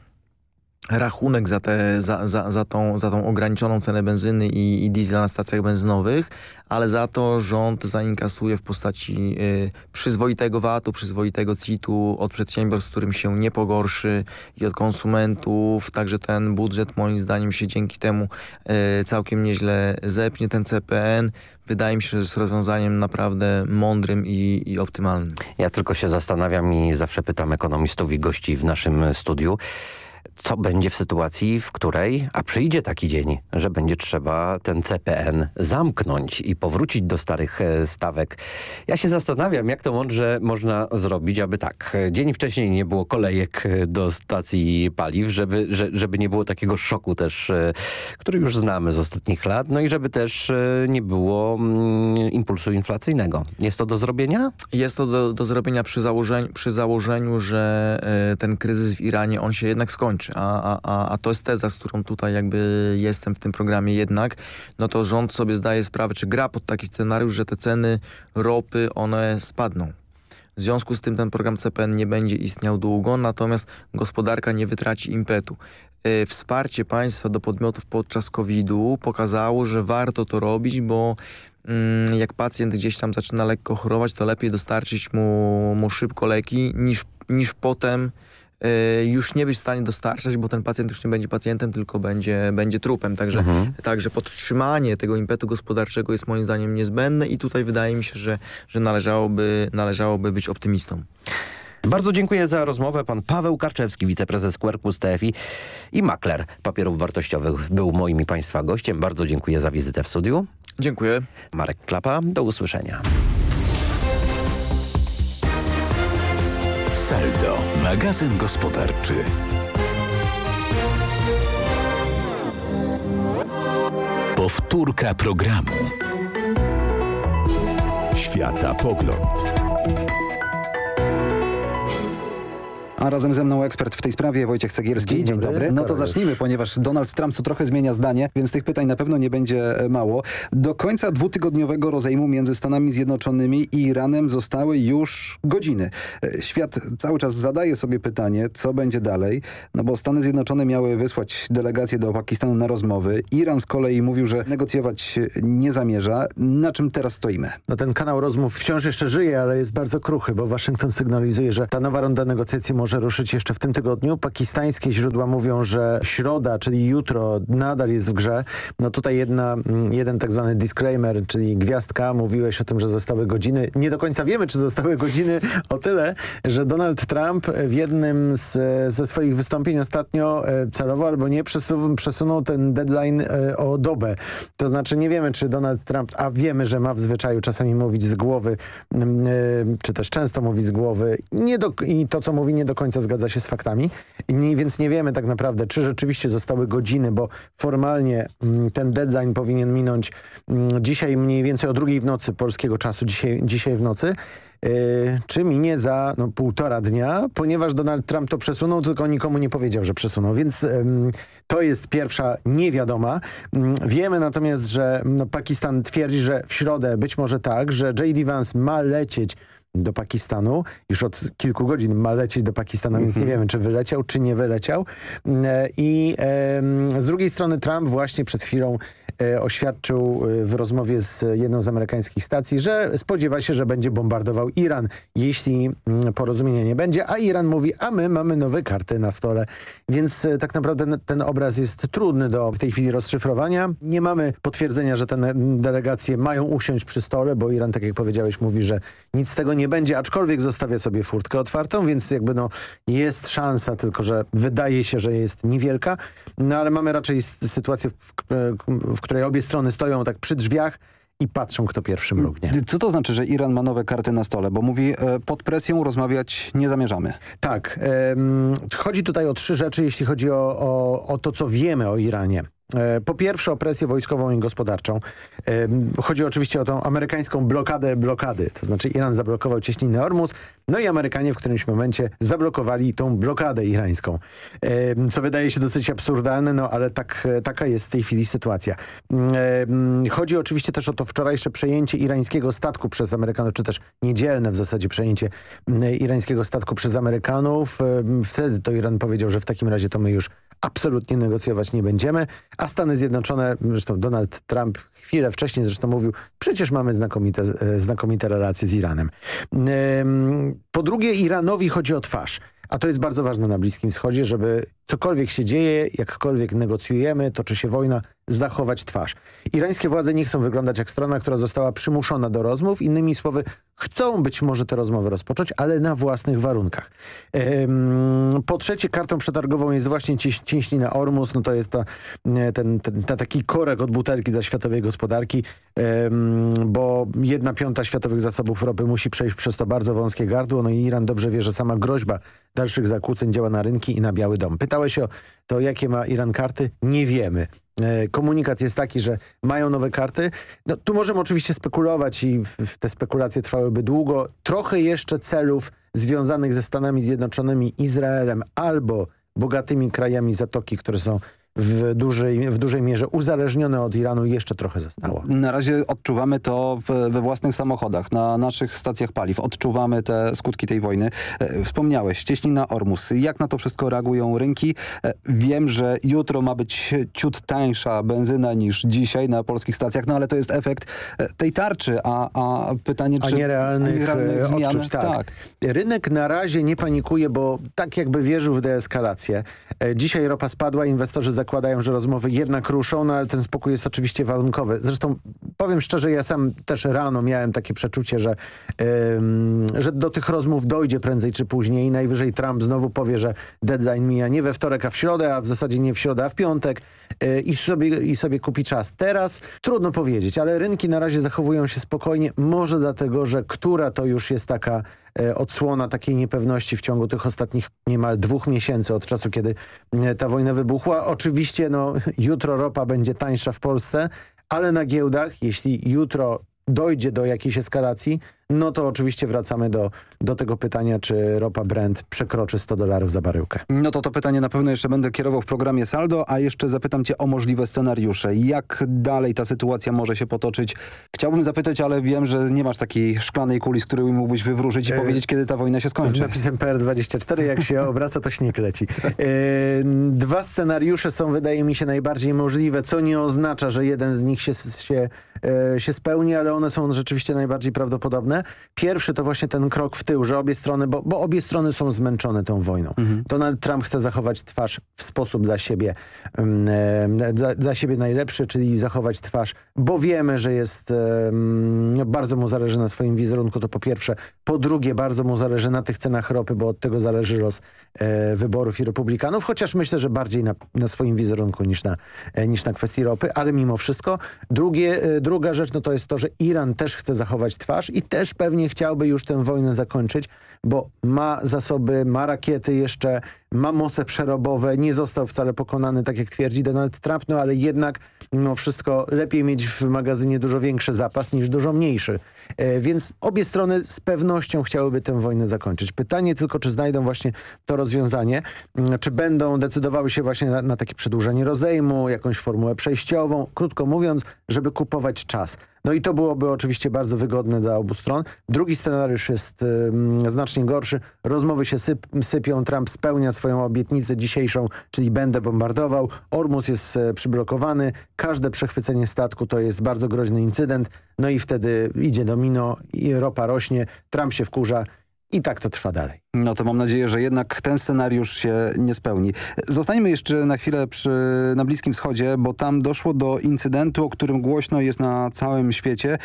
rachunek za, te, za, za, za, tą, za tą ograniczoną cenę benzyny i, i diesla na stacjach benzynowych, ale za to rząd zainkasuje w postaci y, przyzwoitego VAT-u, przyzwoitego CIT-u od przedsiębiorstw, którym się nie pogorszy i od konsumentów. Także ten budżet moim zdaniem się dzięki temu y, całkiem nieźle zepnie. Ten CPN wydaje mi się, że jest rozwiązaniem naprawdę mądrym i, i optymalnym. Ja tylko się zastanawiam i zawsze pytam ekonomistów i gości w naszym studiu, co będzie w sytuacji, w której, a przyjdzie taki dzień, że będzie trzeba ten CPN zamknąć i powrócić do starych e, stawek. Ja się zastanawiam, jak to mądrze można zrobić, aby tak, dzień wcześniej nie było kolejek e, do stacji paliw, żeby, żeby nie było takiego szoku też, e, który już znamy z ostatnich lat, no i żeby też nie było mm, impulsu inflacyjnego. Jest to do zrobienia? Jest to do, do zrobienia przy założeniu, przy założeniu, że ten kryzys w Iranie, on się jednak skończy A, a, a to jest teza, z którą tutaj jakby jestem w tym programie jednak, no to rząd sobie zdaje sprawę, czy gra pod taki scenariusz, że te ceny ropy, one spadną. W związku z tym ten program CPN nie będzie istniał długo, natomiast gospodarka nie wytraci impetu. E, wsparcie państwa do podmiotów podczas COVID-u pokazało, że warto to robić, bo mm, jak pacjent gdzieś tam zaczyna lekko chorować, to lepiej dostarczyć mu, mu szybko leki niż, niż potem już nie być w stanie dostarczać, bo ten pacjent już nie będzie pacjentem, tylko będzie, będzie trupem. Także, mhm. także podtrzymanie tego impetu gospodarczego jest moim zdaniem niezbędne i tutaj wydaje mi się, że, że należałoby, należałoby być optymistą. Bardzo dziękuję za rozmowę. Pan Paweł Karczewski, wiceprezes Quercus TFI i makler papierów wartościowych był moim i Państwa gościem. Bardzo dziękuję za wizytę w studiu. Dziękuję. Marek Klapa, do usłyszenia. Saldo, magazyn gospodarczy. Powtórka programu. Świata Pogląd. A razem ze mną ekspert w tej sprawie, Wojciech Cegierski. Dzień, Dzień dobry. dobry. No to zacznijmy, ponieważ Donald Trump co trochę zmienia zdanie, więc tych pytań na pewno nie będzie e, mało. Do końca dwutygodniowego rozejmu między Stanami Zjednoczonymi i Iranem zostały już godziny. E, świat cały czas zadaje sobie pytanie, co będzie dalej, no bo Stany Zjednoczone miały wysłać delegację do Pakistanu na rozmowy. Iran z kolei mówił, że negocjować nie zamierza. Na czym teraz stoimy? No ten kanał rozmów wciąż jeszcze żyje, ale jest bardzo kruchy, bo Waszyngton sygnalizuje, że ta nowa runda negocjacji może może ruszyć jeszcze w tym tygodniu. Pakistańskie źródła mówią, że środa, czyli jutro nadal jest w grze. No tutaj jedna, mm, jeden tak zwany disclaimer, czyli gwiazdka. Mówiłeś o tym, że zostały godziny. Nie do końca wiemy, czy zostały godziny o tyle, że Donald Trump w jednym z, ze swoich wystąpień ostatnio e, celowo albo nie przesunął, przesunął ten deadline e, o dobę. To znaczy nie wiemy, czy Donald Trump, a wiemy, że ma w zwyczaju czasami mówić z głowy, e, czy też często mówić z głowy nie do, i to, co mówi, nie do końca zgadza się z faktami. I, więc nie wiemy tak naprawdę, czy rzeczywiście zostały godziny, bo formalnie mm, ten deadline powinien minąć mm, dzisiaj mniej więcej o drugiej w nocy polskiego czasu, dzisiaj, dzisiaj w nocy. Yy, czy minie za no, półtora dnia, ponieważ Donald Trump to przesunął, tylko nikomu nie powiedział, że przesunął. Więc to jest pierwsza niewiadoma. Yy, wiemy natomiast, że no, Pakistan twierdzi, że w środę być może tak, że J.D. Vance ma lecieć do Pakistanu. Już od kilku godzin ma lecieć do Pakistanu, więc nie mhm. wiemy, czy wyleciał, czy nie wyleciał. E, I z drugiej strony Trump właśnie przed chwilą oświadczył w rozmowie z jedną z amerykańskich stacji, że spodziewa się, że będzie bombardował Iran, jeśli mm, porozumienia nie będzie, a Iran mówi, a my mamy nowe karty na stole. Więc tak naprawdę ten obraz jest trudny do w tej chwili rozszyfrowania. Nie mamy potwierdzenia, że te delegacje mają usiąść przy stole, bo Iran, tak jak powiedziałeś, mówi, że nic z tego nie nie będzie, aczkolwiek zostawia sobie furtkę otwartą, więc jakby no jest szansa, tylko że wydaje się, że jest niewielka, no ale mamy raczej sytuację, w, w której obie strony stoją tak przy drzwiach, i patrzą, kto pierwszy mrugnie. Co to znaczy, że Iran ma nowe karty na stole? Bo mówi, e, pod presją rozmawiać nie zamierzamy. Tak. chodzi tutaj o trzy rzeczy, jeśli chodzi o, o, o to, co wiemy o Iranie. E, po pierwsze o presję wojskową i gospodarczą. Chodzi oczywiście o tą amerykańską blokadę blokady. To znaczy Iran zablokował cieśninę Ormus, no i Amerykanie w którymś momencie zablokowali tą blokadę irańską. Co wydaje się dosyć absurdalne, no ale tak, taka jest w tej chwili sytuacja. Chodzi oczywiście też o to wczorajsze przejęcie irańskiego statku przez Amerykanów, czy też niedzielne w zasadzie przejęcie irańskiego statku przez Amerykanów. Wtedy to Iran powiedział, że w takim razie to my już absolutnie negocjować nie będziemy, a Stany Zjednoczone, zresztą Donald Trump chwilę wcześniej zresztą mówił, przecież mamy znakomite, e, znakomite relacje z Iranem. Po drugie Iranowi chodzi o twarz. A to jest bardzo ważne na Bliskim Wschodzie, żeby cokolwiek się dzieje, jakkolwiek negocjujemy, toczy się wojna, zachować twarz. Irańskie władze nie chcą wyglądać jak strona, która została przymuszona do rozmów. Innymi słowy, chcą być może te rozmowy rozpocząć, ale na własnych warunkach. Po trzecie, kartą przetargową jest właśnie cieśnina Ormus. No to jest ta, ten, ten, ta taki korek od butelki dla światowej gospodarki, bo jedna piąta światowych zasobów ropy musi przejść przez to bardzo wąskie gardło. No i Iran dobrze wie, że sama groźba dalszych zakłóceń działa na rynki i na Biały Dom. Pytałeś o to, jakie ma Iran karty? Nie wiemy. E, komunikat jest taki, że mają nowe karty. No, tu możemy oczywiście spekulować i te spekulacje trwałyby długo. Trochę jeszcze celów związanych ze Stanami Zjednoczonymi, Izraelem albo bogatymi krajami Zatoki, które są w dużej, w dużej mierze uzależnione od Iranu jeszcze trochę zostało. Na razie odczuwamy to w, we własnych samochodach, na naszych stacjach paliw. Odczuwamy te skutki tej wojny. E, wspomniałeś, cieśnina Ormus. Jak na to wszystko reagują rynki? E, wiem, że jutro ma być ciut tańsza benzyna niż dzisiaj na polskich stacjach, no ale to jest efekt e, tej tarczy, a, a pytanie, czy... A nierealnych, nierealnych zmian. Odczuć, tak. tak. Rynek na razie nie panikuje, bo tak jakby wierzył w deeskalację. Dzisiaj ropa spadła, inwestorzy za zakładają, że rozmowy jednak ruszą, no ale ten spokój jest oczywiście warunkowy. Zresztą powiem szczerze, ja sam też rano miałem takie przeczucie, że, yy, że do tych rozmów dojdzie prędzej czy później. Najwyżej Trump znowu powie, że deadline mija nie we wtorek, a w środę, a w zasadzie nie w środę, a w piątek yy, i, sobie, i sobie kupi czas. Teraz trudno powiedzieć, ale rynki na razie zachowują się spokojnie. Może dlatego, że która to już jest taka odsłona takiej niepewności w ciągu tych ostatnich niemal dwóch miesięcy od czasu, kiedy e, ta wojna wybuchła. Oczywiście no, jutro ropa będzie tańsza w Polsce, ale na giełdach, jeśli jutro dojdzie do jakiejś eskalacji, no to oczywiście wracamy do, do tego pytania, czy ropa Brent przekroczy 100 dolarów za baryłkę. No to to pytanie na pewno jeszcze będę kierował w programie Saldo, a jeszcze zapytam cię o możliwe scenariusze. Jak dalej ta sytuacja może się potoczyć? Chciałbym zapytać, ale wiem, że nie masz takiej szklanej kuli, z której mógłbyś wywróżyć i e... powiedzieć, kiedy ta wojna się skończy. Z napisem PR24, jak się obraca, to śnieg leci. Tak. E... Dwa scenariusze są, wydaje mi się, najbardziej możliwe, co nie oznacza, że jeden z nich się, się. Się spełni, ale one są rzeczywiście najbardziej prawdopodobne. Pierwszy to właśnie ten krok w tył, że obie strony, bo, bo obie strony są zmęczone tą wojną. Mhm. Donald Trump chce zachować twarz w sposób dla siebie, dla, dla, siebie najlepszy, czyli zachować twarz, bo wiemy, że jest no, bardzo mu zależy na swoim wizerunku, to po pierwsze. Po drugie, bardzo mu zależy na tych cenach ropy, bo od tego zależy los e, wyborów i republikanów, chociaż myślę, że bardziej na, na swoim wizerunku niż na, e, niż na kwestii ropy, ale mimo wszystko. Drugie, e, druga rzecz no to jest to, że Iran też chce zachować twarz i też pewnie chciałby już tę wojnę zakończyć, bo ma zasoby, ma rakiety jeszcze, ma moce przerobowe, nie został wcale pokonany, tak jak twierdzi Donald Trump, no ale jednak mimo wszystko lepiej mieć w magazynie dużo większy zapas niż dużo mniejszy. E, więc obie strony z pewnością chciałyby tę wojnę zakończyć. Pytanie tylko, czy znajdą właśnie to rozwiązanie, czy będą decydowały się właśnie na, na takie przedłużenie rozejmu, jakąś formułę przejściową, krótko mówiąc, żeby kupować czas. No i to byłoby oczywiście bardzo wygodne dla obu stron. Drugi scenariusz jest y, znacznie gorszy. Rozmowy się syp, sypią. Trump spełnia swoją obietnicę dzisiejszą, czyli będę bombardował. Ormus jest y, przyblokowany. Każde przechwycenie statku to jest bardzo groźny incydent. No i wtedy idzie domino i ropa rośnie. Trump się wkurza i tak to trwa dalej. No to mam nadzieję, że jednak ten scenariusz się nie spełni. Zostańmy jeszcze na chwilę przy, na Bliskim Wschodzie, bo tam doszło do incydentu, o którym głośno jest na całym świecie.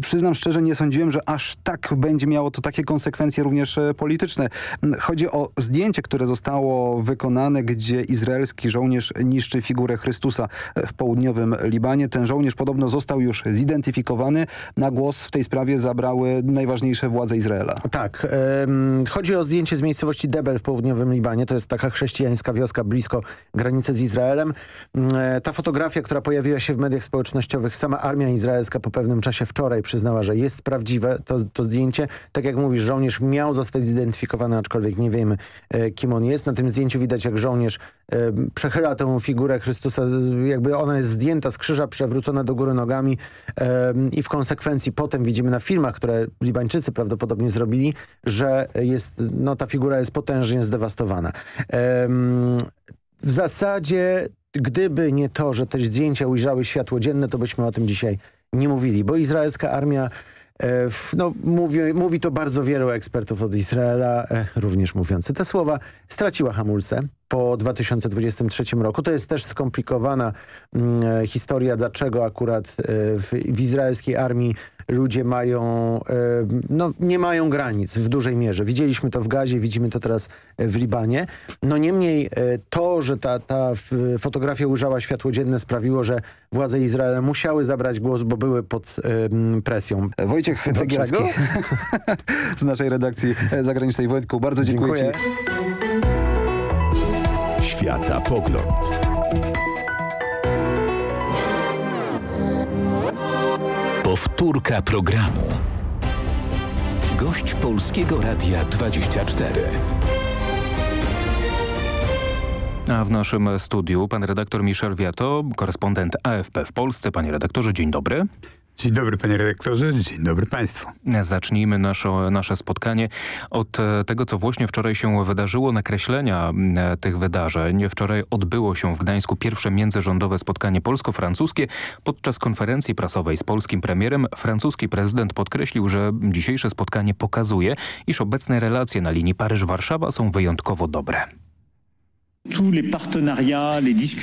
Przyznam szczerze, nie sądziłem, że aż tak będzie miało to takie konsekwencje również e, polityczne. Chodzi o zdjęcie, które zostało wykonane, gdzie izraelski żołnierz niszczy figurę Chrystusa w południowym Libanie. Ten żołnierz podobno został już zidentyfikowany. Na głos w tej sprawie zabrały najważniejsze władze Izraela. Tak. Chodzi Chodzi o zdjęcie z miejscowości Debel w południowym Libanie. To jest taka chrześcijańska wioska blisko granicy z Izraelem. Mm, e, ta fotografia, która pojawiła się w mediach społecznościowych, sama armia izraelska po pewnym czasie wczoraj przyznała, że jest prawdziwe to, to zdjęcie. Tak jak mówisz, żołnierz miał zostać zidentyfikowany, aczkolwiek nie wiemy, e, kim on jest. Na tym zdjęciu widać, jak żołnierz e, przechyla tę figurę Chrystusa, jakby ona jest zdjęta z krzyża, przewrócona do góry nogami i w konsekwencji potem widzimy na filmach, które Libańczycy prawdopodobnie zrobili, że jest no ta figura jest potężnie zdewastowana. W zasadzie, gdyby nie to, że te zdjęcia ujrzały światło dzienne, to byśmy o tym dzisiaj nie mówili, bo izraelska armia e, no, mówi, mówi to bardzo wielu ekspertów od Izraela, e, również mówiący te słowa, straciła hamulce po 2023 roku. To jest też skomplikowana mm, e, historia, dlaczego akurat w, w izraelskiej armii ludzie mają, e, no nie mają granic w dużej mierze. Widzieliśmy to w Gazie, widzimy to teraz w Libanie. No niemniej e, to, że ta, ta fotografia ujrzała światło dzienne sprawiło, że władze Izraela musiały zabrać głos, bo były pod presją. Wojciech Cegielski z naszej redakcji zagranicznej. Wojtku, bardzo dziękuję, dziękuję. Ci. Świata Pogląd. Powtórka programu. Gość Polskiego Radia 24. A w naszym studiu pan redaktor Michel Wiato, korespondent AFP w Polsce. Panie redaktorze, dzień dobry. Dzień dobry panie redaktorze, dzień dobry państwu. Zacznijmy nasze, nasze spotkanie od e, tego, co właśnie wczoraj się wydarzyło, nakreślenia e, tych wydarzeń. Wczoraj odbyło się w Gdańsku pierwsze międzyrządowe spotkanie polsko-francuskie. Podczas konferencji prasowej z polskim premierem francuski prezydent podkreślił, że dzisiejsze spotkanie pokazuje, iż obecne relacje na linii Paryż-Warszawa są wyjątkowo dobre.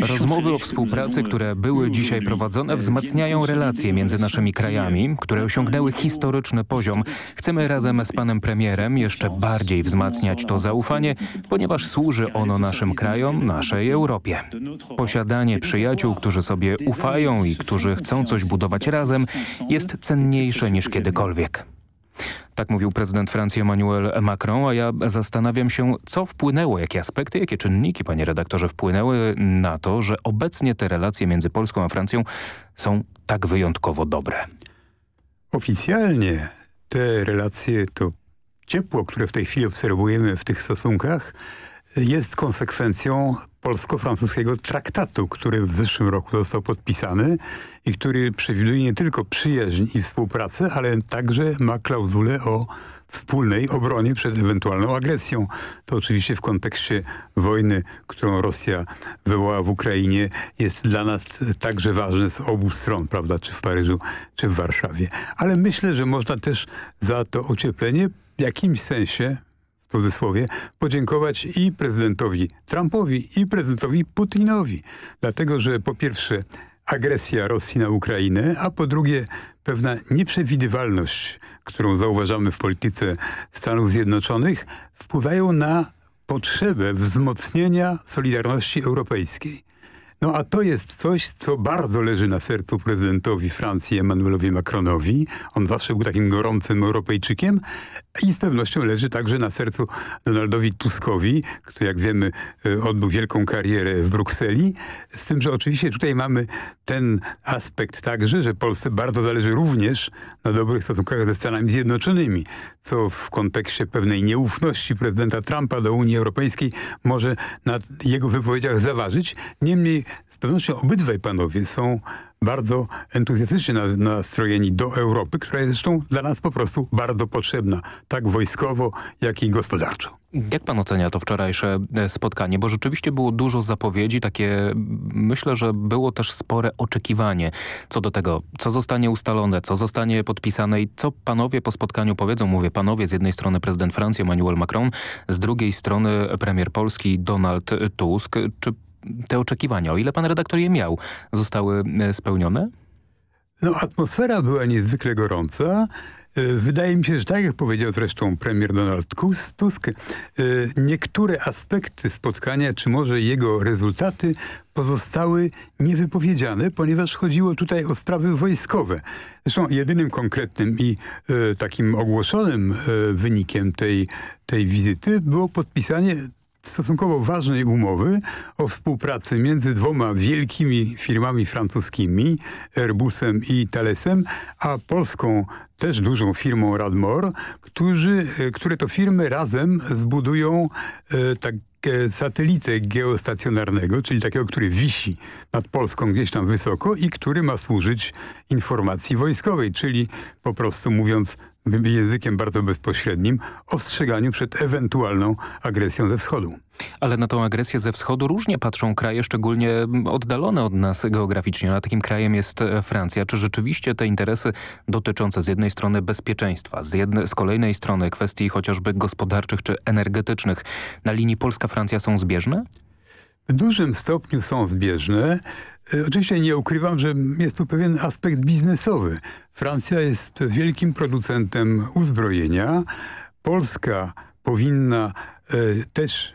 Rozmowy o współpracy, które były dzisiaj prowadzone, wzmacniają relacje między naszymi krajami, które osiągnęły historyczny poziom. Chcemy razem z panem premierem jeszcze bardziej wzmacniać to zaufanie, ponieważ służy ono naszym krajom, naszej Europie. Posiadanie przyjaciół, którzy sobie ufają i którzy chcą coś budować razem, jest cenniejsze niż kiedykolwiek. Tak mówił prezydent Francji Emmanuel Macron, a ja zastanawiam się, co wpłynęło, jakie aspekty, jakie czynniki, panie redaktorze, wpłynęły na to, że obecnie te relacje między Polską a Francją są tak wyjątkowo dobre. Oficjalnie te relacje, to ciepło, które w tej chwili obserwujemy w tych stosunkach, jest konsekwencją polsko-francuskiego traktatu, który w zeszłym roku został podpisany i który przewiduje nie tylko przyjaźń i współpracę, ale także ma klauzulę o wspólnej obronie przed ewentualną agresją. To oczywiście w kontekście wojny, którą Rosja wywołała w Ukrainie jest dla nas także ważne z obu stron, prawda, czy w Paryżu, czy w Warszawie. Ale myślę, że można też za to ocieplenie w jakimś sensie cudzysłowie, podziękować i prezydentowi Trumpowi, i prezydentowi Putinowi. Dlatego, że po pierwsze agresja Rosji na Ukrainę, a po drugie pewna nieprzewidywalność, którą zauważamy w polityce Stanów Zjednoczonych, wpływają na potrzebę wzmocnienia solidarności europejskiej. No a to jest coś, co bardzo leży na sercu prezydentowi Francji Emmanuelowi Macronowi. On zawsze był takim gorącym Europejczykiem i z pewnością leży także na sercu Donaldowi Tuskowi, który jak wiemy e, odbył wielką karierę w Brukseli. Z tym, że oczywiście tutaj mamy ten aspekt także, że Polsce bardzo zależy również na dobrych stosunkach ze Stanami Zjednoczonymi, co w kontekście pewnej nieufności prezydenta Trumpa do Unii Europejskiej może na jego wypowiedziach zaważyć. Niemniej z pewnością obydwaj panowie są bardzo entuzjastycznie nastrojeni do Europy, która jest zresztą dla nas po prostu bardzo potrzebna, tak wojskowo, jak i gospodarczo. Jak pan ocenia to wczorajsze e, spotkanie? Bo rzeczywiście było dużo zapowiedzi, takie myślę, że było też spore oczekiwanie co do tego, co zostanie ustalone, co zostanie podpisane i co panowie po spotkaniu powiedzą. Mówię panowie, z jednej strony prezydent Francji Emmanuel Macron, z drugiej strony premier Polski Donald Tusk. Czy te oczekiwania, o ile pan redaktor je miał, zostały e, spełnione? No atmosfera była niezwykle gorąca. E, wydaje mi się, że tak jak powiedział zresztą premier Donald Tusk, e, niektóre aspekty spotkania, czy może jego rezultaty pozostały niewypowiedziane, ponieważ chodziło tutaj o sprawy wojskowe. Zresztą jedynym konkretnym i takim ogłoszonym wynikiem tej, tej wizyty było podpisanie stosunkowo ważnej umowy o współpracy między dwoma wielkimi firmami francuskimi, Airbusem i Thalesem, a polską też dużą firmą Radmor, którzy, e, które to firmy razem zbudują e, tak satelitę geostacjonarnego, czyli takiego, który wisi nad Polską gdzieś tam wysoko i który ma służyć informacji wojskowej, czyli po prostu mówiąc językiem bardzo bezpośrednim, ostrzeganiu przed ewentualną agresją ze wschodu. Ale na tą agresję ze wschodu różnie patrzą kraje, szczególnie oddalone od nas geograficznie. A takim krajem jest e, Francja. Czy rzeczywiście te interesy dotyczące z jednej strony bezpieczeństwa, z, jedne, z kolejnej strony kwestii chociażby gospodarczych czy energetycznych na linii Polska-Francja są zbieżne? W dużym stopniu są zbieżne. E, oczywiście nie ukrywam, że jest tu pewien aspekt biznesowy. Francja jest wielkim producentem uzbrojenia. Polska powinna e, też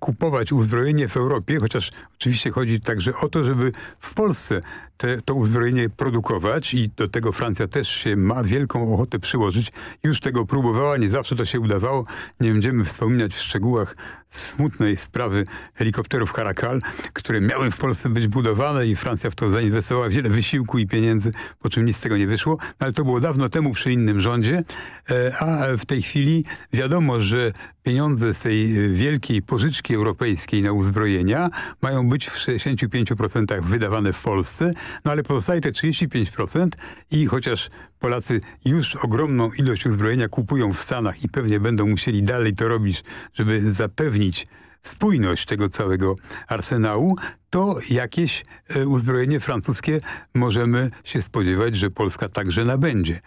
kupować uzbrojenie w Europie, chociaż oczywiście chodzi także o to, żeby w Polsce te, to uzbrojenie produkować i do tego Francja też się ma wielką ochotę przyłożyć. Już tego próbowała, nie zawsze to się udawało. Nie będziemy wspominać w szczegółach smutnej sprawy helikopterów Caracal, które miały w Polsce być budowane i Francja w to zainwestowała wiele wysiłku i pieniędzy, po czym nic z tego nie wyszło. No, ale to było dawno temu przy innym rządzie, e, a w tej chwili wiadomo, że pieniądze z tej e, wielkiej pożyczki europejskiej na uzbrojenia mają być w 65% wydawane w Polsce, no ale pozostaje te 35% i chociaż Polacy już ogromną ilość uzbrojenia kupują w Stanach i pewnie będą musieli dalej to robić, żeby zapewnić spójność tego całego arsenału, to jakieś e, uzbrojenie francuskie możemy się spodziewać, że Polska także nabędzie.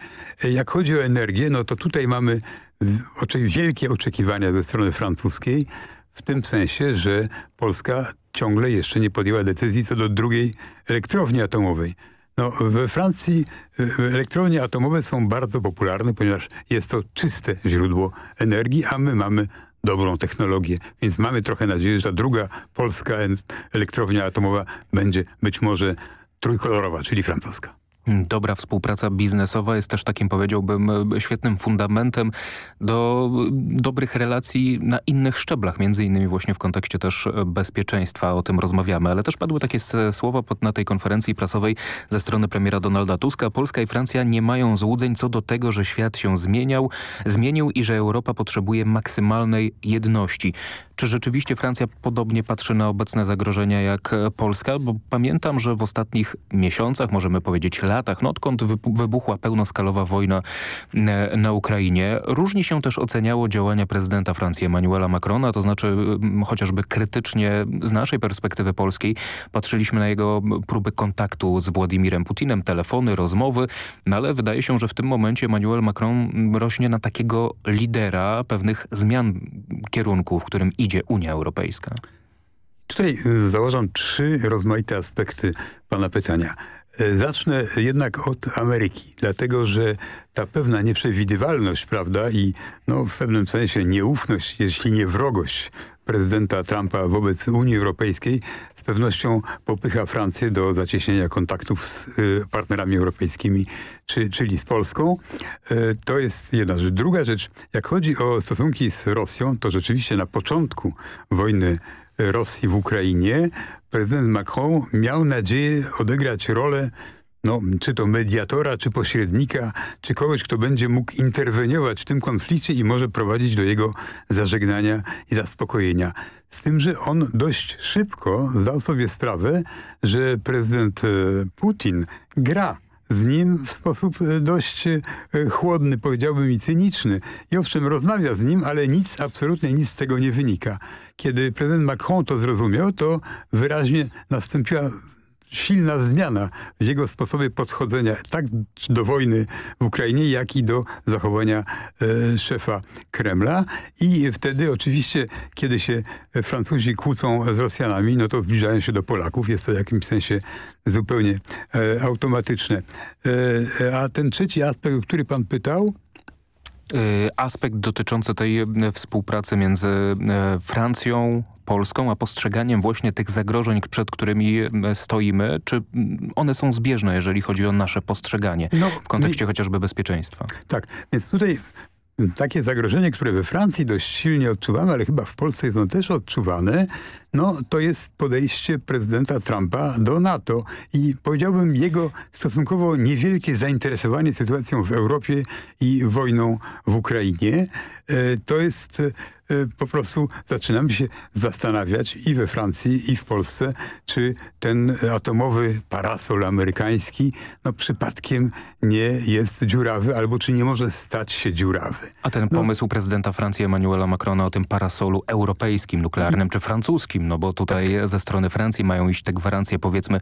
E, jak chodzi o energię, no to tutaj mamy wielkie oczekiwania ze strony francuskiej, w tym sensie, że Polska ciągle jeszcze nie podjęła decyzji co do drugiej elektrowni atomowej. No, we Francji e, elektrownie atomowe są bardzo popularne, ponieważ jest to czyste źródło energii, a my mamy dobrą technologię. Więc mamy trochę nadzieję, że ta druga polska elektrownia atomowa będzie być może trójkolorowa, czyli francuska. Dobra współpraca biznesowa jest też takim, powiedziałbym, świetnym fundamentem do dobrych relacji na innych szczeblach, między innymi właśnie w kontekście też bezpieczeństwa, o tym rozmawiamy. Ale też padły takie słowa na tej konferencji prasowej ze strony premiera Donalda Tuska. Polska i Francja nie mają złudzeń co do tego, że świat się zmieniał, zmienił i że Europa potrzebuje maksymalnej jedności. Czy rzeczywiście Francja podobnie patrzy na obecne zagrożenia jak Polska? Bo pamiętam, że w ostatnich miesiącach, możemy powiedzieć no odkąd wybuchła pełnoskalowa wojna e, na Ukrainie, różnie się też oceniało działania prezydenta Francji Emmanuela Macrona, to znaczy chociażby krytycznie z naszej perspektywy polskiej patrzyliśmy na jego próby kontaktu z Władimirem Putinem, telefony, rozmowy, no ale wydaje się, że w tym momencie Emmanuel Macron rośnie na takiego lidera pewnych zmian kierunku, w którym idzie Unia Europejska. Tutaj założam trzy rozmaite aspekty pana pytania. E, zacznę jednak od Ameryki, dlatego że ta pewna nieprzewidywalność, prawda, i no, w pewnym sensie nieufność, jeśli nie wrogość prezydenta Trumpa wobec Unii Europejskiej z pewnością popycha Francję do zacieśnienia kontaktów z y, partnerami europejskimi, czy, czyli z Polską. Y, to jest jedna rzecz. Druga rzecz, jak chodzi o stosunki z Rosją, to rzeczywiście na początku wojny Rosji w Ukrainie prezydent Macron miał nadzieję odegrać rolę no, czy to mediatora, czy pośrednika, czy kogoś, kto będzie mógł interweniować w tym konflikcie i może prowadzić do jego zażegnania i zaspokojenia. Z tym, że on dość szybko zdał sobie sprawę, że prezydent e, Putin gra z nim w sposób e, dość e, chłodny, powiedziałbym i cyniczny. I owszem, rozmawia z nim, ale nic, absolutnie nic z tego nie wynika. Kiedy prezydent Macron to zrozumiał, to wyraźnie nastąpiła silna zmiana w jego sposobie podchodzenia tak do wojny w Ukrainie, jak i do zachowania e, szefa Kremla. I wtedy oczywiście, kiedy się Francuzi kłócą z Rosjanami, no to zbliżają się do Polaków. Jest to w jakimś sensie zupełnie e, automatyczne. E, a ten trzeci aspekt, o który pan pytał, aspekt dotyczący tej y, współpracy między y, Francją, Polską, a postrzeganiem właśnie tych zagrożeń, przed którymi stoimy, czy mm, one są zbieżne, jeżeli chodzi o nasze postrzeganie no, w kontekście my... chociażby bezpieczeństwa? Tak, więc tutaj takie zagrożenie, które we Francji dość silnie odczuwamy, ale chyba w Polsce jest ono też odczuwane, no to jest podejście prezydenta Trumpa do NATO i powiedziałbym jego stosunkowo niewielkie zainteresowanie sytuacją w Europie i wojną w Ukrainie. E, to jest E, po prostu zaczynamy się zastanawiać i we Francji, i w Polsce, czy ten atomowy parasol amerykański no przypadkiem nie jest dziurawy, albo czy nie może stać się dziurawy. A ten no. pomysł prezydenta Francji Emmanuela Macrona o tym parasolu europejskim, nuklearnym czy francuskim, no bo tutaj tak. ze strony Francji mają iść te gwarancje powiedzmy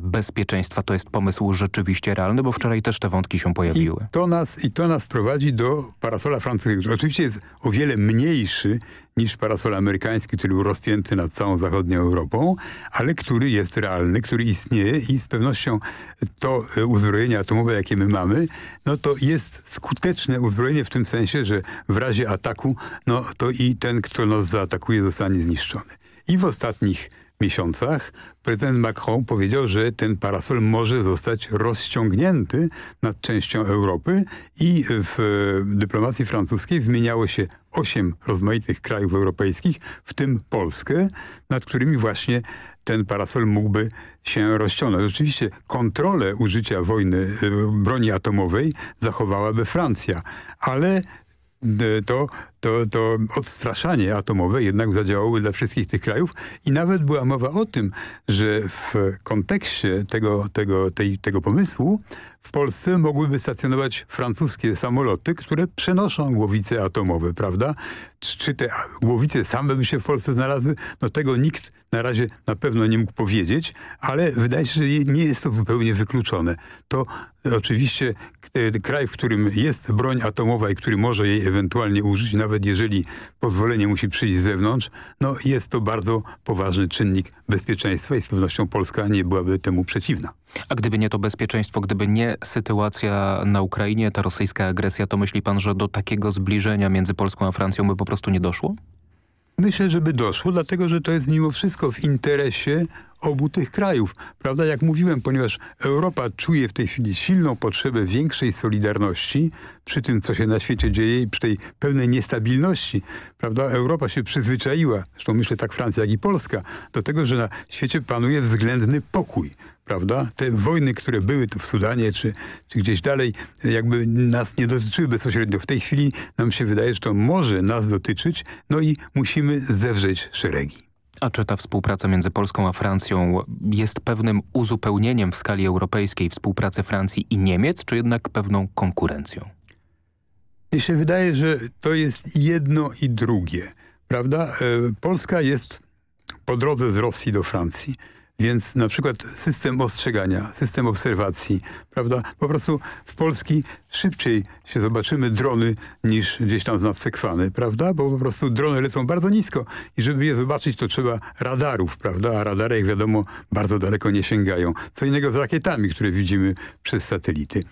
bezpieczeństwa. To jest pomysł rzeczywiście realny, bo wczoraj też te wątki się pojawiły. I to nas, i to nas prowadzi do parasola francuskiego, oczywiście jest o wiele mniejszy niż parasol amerykański, który był rozpięty nad całą zachodnią Europą, ale który jest realny, który istnieje i z pewnością to e, uzbrojenie atomowe, jakie my mamy, no to jest skuteczne uzbrojenie w tym sensie, że w razie ataku, no to i ten, kto nas zaatakuje, zostanie zniszczony. I w ostatnich miesiącach prezydent Macron powiedział, że ten parasol może zostać rozciągnięty nad częścią Europy i w dyplomacji francuskiej wymieniało się osiem rozmaitych krajów europejskich, w tym Polskę, nad którymi właśnie ten parasol mógłby się rozciągnąć. Oczywiście kontrolę użycia wojny e, broni atomowej zachowałaby Francja, ale to, to, to odstraszanie atomowe jednak zadziałało dla wszystkich tych krajów i nawet była mowa o tym, że w kontekście tego, tego, tej, tego pomysłu w Polsce mogłyby stacjonować francuskie samoloty, które przenoszą głowice atomowe, prawda? Czy, czy te głowice same by się w Polsce znalazły? No tego nikt na razie na pewno nie mógł powiedzieć, ale wydaje się, że nie jest to zupełnie wykluczone. To oczywiście kraj, w którym jest broń atomowa i który może jej ewentualnie użyć, nawet jeżeli pozwolenie musi przyjść z zewnątrz, no jest to bardzo poważny czynnik bezpieczeństwa i z pewnością Polska nie byłaby temu przeciwna. A gdyby nie to bezpieczeństwo, gdyby nie sytuacja na Ukrainie, ta rosyjska agresja, to myśli pan, że do takiego zbliżenia między Polską a Francją by po prostu nie doszło? Myślę, że by doszło, dlatego że to jest mimo wszystko w interesie obu tych krajów. Prawda? Jak mówiłem, ponieważ Europa czuje w tej chwili silną potrzebę większej solidarności przy tym, co się na świecie dzieje i przy tej pełnej niestabilności. Prawda? Europa się przyzwyczaiła, zresztą myślę tak Francja, jak i Polska, do tego, że na świecie panuje względny pokój prawda? Te wojny, które były tu w Sudanie, czy, czy gdzieś dalej, jakby nas nie dotyczyły bezpośrednio. W tej chwili nam się wydaje, że to może nas dotyczyć, no i musimy zewrzeć szeregi. A czy ta współpraca między Polską a Francją jest pewnym uzupełnieniem w skali europejskiej współpracy Francji i Niemiec, czy jednak pewną konkurencją? Mnie się wydaje, że to jest jedno i drugie, prawda? E, Polska jest po drodze z Rosji do Francji. Więc na przykład system ostrzegania, system obserwacji, prawda? Po prostu z Polski szybciej się zobaczymy drony niż gdzieś tam z nas sekwany, prawda? Bo po prostu drony lecą bardzo nisko i żeby je zobaczyć to trzeba radarów, prawda? A radary jak wiadomo bardzo daleko nie sięgają. Co innego z rakietami, które widzimy przez satelity.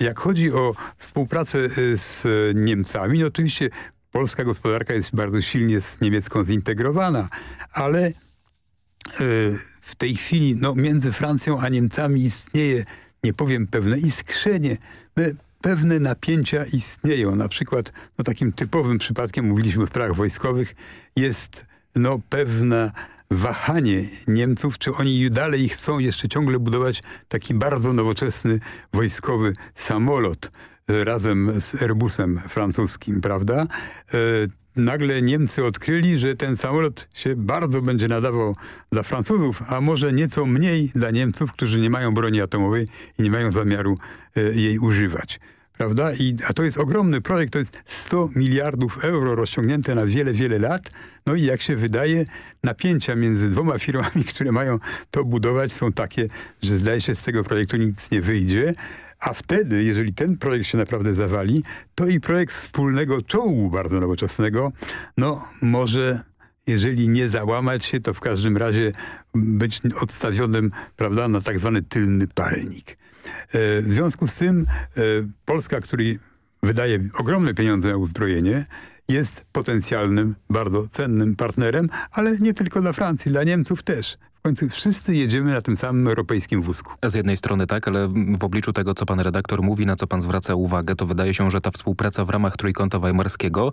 Jak chodzi o współpracę y, z Niemcami, no oczywiście polska gospodarka jest bardzo silnie z niemiecką zintegrowana, ale... W tej chwili no, między Francją a Niemcami istnieje, nie powiem pewne iskrzenie, pewne napięcia istnieją. Na przykład no, takim typowym przypadkiem, mówiliśmy o sprawach wojskowych, jest no, pewne wahanie Niemców, czy oni dalej chcą jeszcze ciągle budować taki bardzo nowoczesny wojskowy samolot e, razem z Airbusem francuskim, prawda? Nagle Niemcy odkryli, że ten samolot się bardzo będzie nadawał dla Francuzów, a może nieco mniej dla Niemców, którzy nie mają broni atomowej i nie mają zamiaru e, jej używać. Prawda? I, a to jest ogromny projekt, to jest 100 miliardów euro rozciągnięte na wiele, wiele lat. No i jak się wydaje, napięcia między dwoma firmami, które mają to budować są takie, że zdaje się z tego projektu nic nie wyjdzie. A wtedy, jeżeli ten projekt się naprawdę zawali, to i projekt wspólnego czołgu bardzo nowoczesnego, no może jeżeli nie załamać się, to w każdym razie być odstawionym prawda, na tak zwany tylny palnik. E, w związku z tym e, Polska, który wydaje ogromne pieniądze na uzbrojenie, jest potencjalnym, bardzo cennym partnerem, ale nie tylko dla Francji, dla Niemców też końcu wszyscy jedziemy na tym samym europejskim wózku. Z jednej strony tak, ale w obliczu tego, co pan redaktor mówi, na co pan zwraca uwagę, to wydaje się, że ta współpraca w ramach Trójkąta Weimarskiego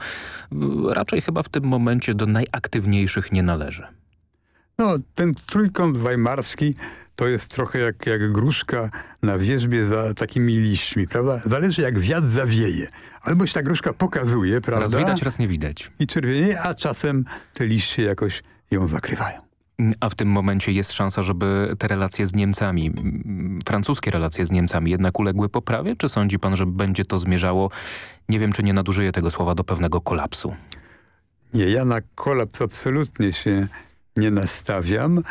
raczej chyba w tym momencie do najaktywniejszych nie należy. No, ten Trójkąt Weimarski to jest trochę jak, jak gruszka na wierzbie za takimi liśćmi, prawda? Zależy jak wiatr zawieje. Albo się ta gruszka pokazuje, prawda? Raz widać, raz nie widać. I czerwieje, a czasem te liście jakoś ją zakrywają. A w tym momencie jest szansa, żeby te relacje z Niemcami, francuskie relacje z Niemcami jednak uległy poprawie? Czy sądzi pan, że będzie to zmierzało, nie wiem czy nie nadużyję tego słowa, do pewnego kolapsu? Nie, ja na kolaps absolutnie się nie nastawiam. E,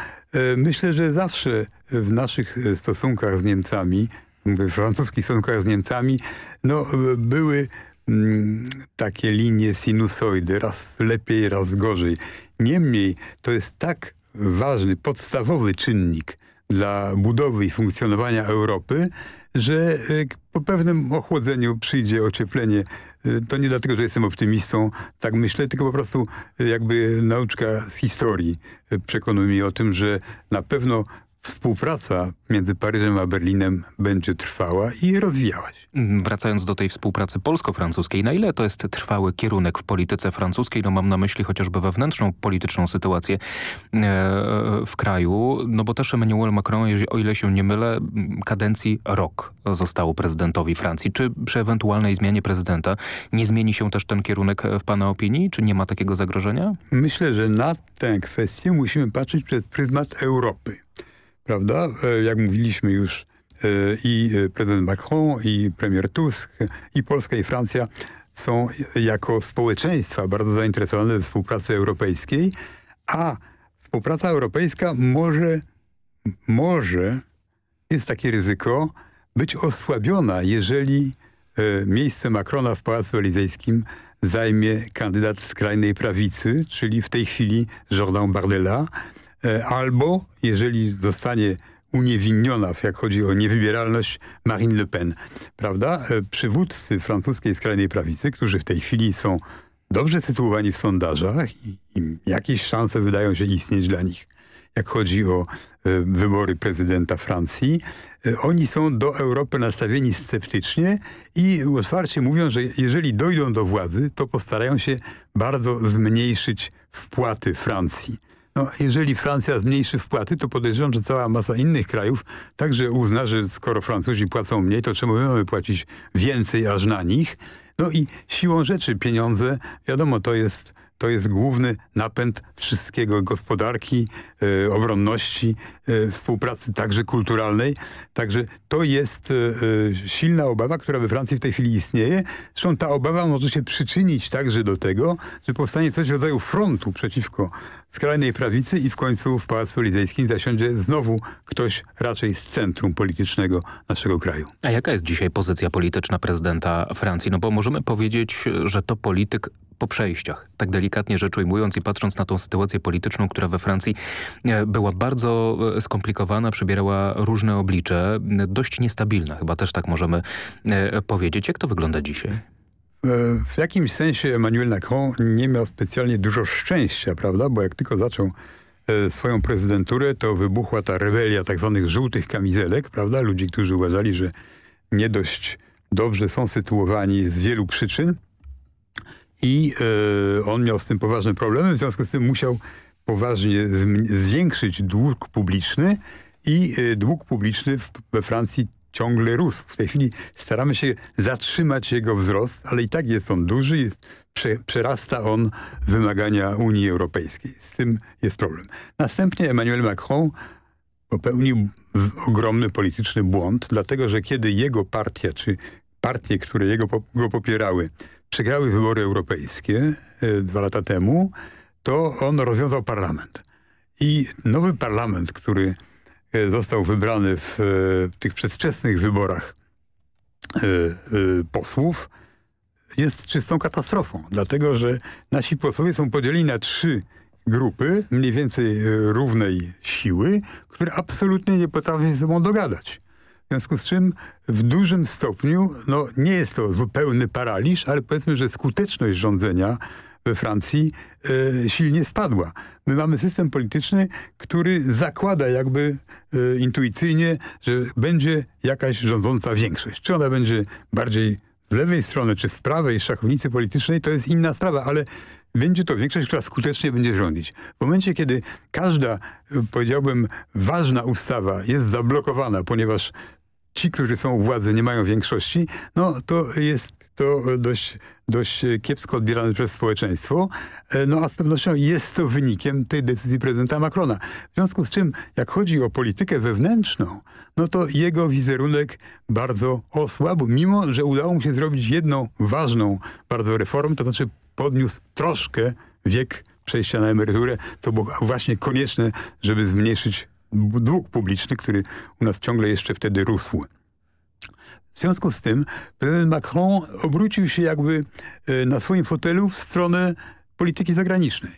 myślę, że zawsze w naszych stosunkach z Niemcami, w francuskich stosunkach z Niemcami, no, były mm, takie linie sinusoidy, raz lepiej, raz gorzej. Niemniej to jest tak ważny, podstawowy czynnik dla budowy i funkcjonowania Europy, że e, po pewnym ochłodzeniu przyjdzie ocieplenie. E, to nie dlatego, że jestem optymistą, tak myślę, tylko po prostu e, jakby nauczka z historii przekonuje mnie o tym, że na pewno współpraca między Paryżem a Berlinem będzie trwała i rozwijała się. Mm, wracając do tej współpracy polsko-francuskiej, na ile to jest trwały kierunek w polityce francuskiej? No mam na myśli chociażby wewnętrzną polityczną sytuację e, w kraju, no bo też Emmanuel Macron, o ile się nie mylę, kadencji rok zostało prezydentowi Francji. Czy przy ewentualnej zmianie prezydenta nie zmieni się też ten kierunek w pana opinii? Czy nie ma takiego zagrożenia? Myślę, że na tę kwestię musimy patrzeć przez pryzmat Europy prawda? E, jak mówiliśmy już e, i e, prezydent Macron, i premier Tusk, i Polska, i Francja są jako społeczeństwa bardzo zainteresowane współpracy europejskiej, a współpraca europejska może, może, jest takie ryzyko, być osłabiona, jeżeli miejsce Macrona w Pałacu Elizejskim zajmie kandydat skrajnej prawicy, czyli w tej chwili Jordan Bardella, albo jeżeli zostanie uniewinniona, jak chodzi o niewybieralność Marine Le Pen. Prawda? E, przywódcy francuskiej skrajnej prawicy, którzy w tej chwili są dobrze sytuowani w sondażach i, i jakieś szanse wydają się istnieć dla nich. jak chodzi o wybory prezydenta Francji. Oni są do Europy nastawieni sceptycznie i otwarcie mówią, że jeżeli dojdą do władzy, to postarają się bardzo zmniejszyć wpłaty Francji. No, jeżeli Francja zmniejszy wpłaty, to podejrzewam, że cała masa innych krajów także uzna, że skoro Francuzi płacą mniej, to czemu my mamy płacić więcej aż na nich? No i siłą rzeczy pieniądze, wiadomo, to jest to jest główny napęd wszystkiego gospodarki, e, obronności, e, współpracy także kulturalnej. Także to jest e, silna obawa, która we Francji w tej chwili istnieje. Zresztą ta obawa może się przyczynić także do tego, że powstanie coś w rodzaju frontu przeciwko skrajnej prawicy i w końcu w Pałacu Elizejskim zasiądzie znowu ktoś raczej z centrum politycznego naszego kraju. A jaka jest dzisiaj pozycja polityczna prezydenta Francji? No bo możemy powiedzieć, że to polityk po przejściach. Tak delikatnie rzecz ujmując i patrząc na tą sytuację polityczną, która we Francji e, była bardzo e, skomplikowana, przybierała różne oblicze, dość niestabilna, chyba też tak możemy e, powiedzieć. Jak to wygląda dzisiaj? W jakimś sensie Emmanuel Macron nie miał specjalnie dużo szczęścia, prawda? Bo jak tylko zaczął swoją prezydenturę, to wybuchła ta rebelia tak zwanych żółtych kamizelek, prawda? Ludzi, którzy uważali, że nie dość dobrze są sytuowani z wielu przyczyn i e, on miał z tym poważne problemy, w związku z tym musiał poważnie zwiększyć dług publiczny i e, dług publiczny we Francji ciągle rósł. W tej chwili staramy się zatrzymać jego wzrost, ale i tak jest on duży, prze, przerasta on wymagania Unii Europejskiej. Z tym jest problem. Następnie Emmanuel Macron popełnił ogromny polityczny błąd, dlatego że kiedy jego partia, czy partie, które jego, go popierały, przegrały wybory europejskie e, dwa lata temu, to on rozwiązał parlament. I nowy parlament, który został wybrany w e, tych przedwczesnych wyborach posłów, jest czystą katastrofą, dlatego że nasi posłowie są podzieleni na trzy grupy mniej więcej równej siły, które absolutnie nie potrafią się ze sobą dogadać. W związku z czym w dużym stopniu, no nie jest to zupełny paraliż, ale powiedzmy, że skuteczność rządzenia we Francji e, silnie spadła. My mamy system polityczny, który zakłada jakby e, intuicyjnie, że będzie jakaś rządząca większość. Czy ona będzie bardziej z lewej strony, czy z prawej szachownicy politycznej, to jest inna sprawa, ale będzie to większość, która skutecznie będzie rządzić. W momencie, kiedy każda, e, powiedziałbym, ważna ustawa jest zablokowana, ponieważ ci, którzy są u władzy, nie mają większości, no to jest to dość, dość kiepsko odbierane przez społeczeństwo. E, no a z pewnością jest to wynikiem tej decyzji prezydenta Macrona. W związku z czym, jak chodzi o politykę wewnętrzną, no to jego wizerunek bardzo osłabł, mimo że udało mu się zrobić jedną ważną bardzo reformę, to znaczy podniósł troszkę wiek przejścia na emeryturę, co było właśnie konieczne, żeby zmniejszyć dług publiczny, który u nas ciągle jeszcze wtedy rósł. W związku z tym prezydent Macron obrócił się jakby e, na swoim fotelu w stronę polityki zagranicznej.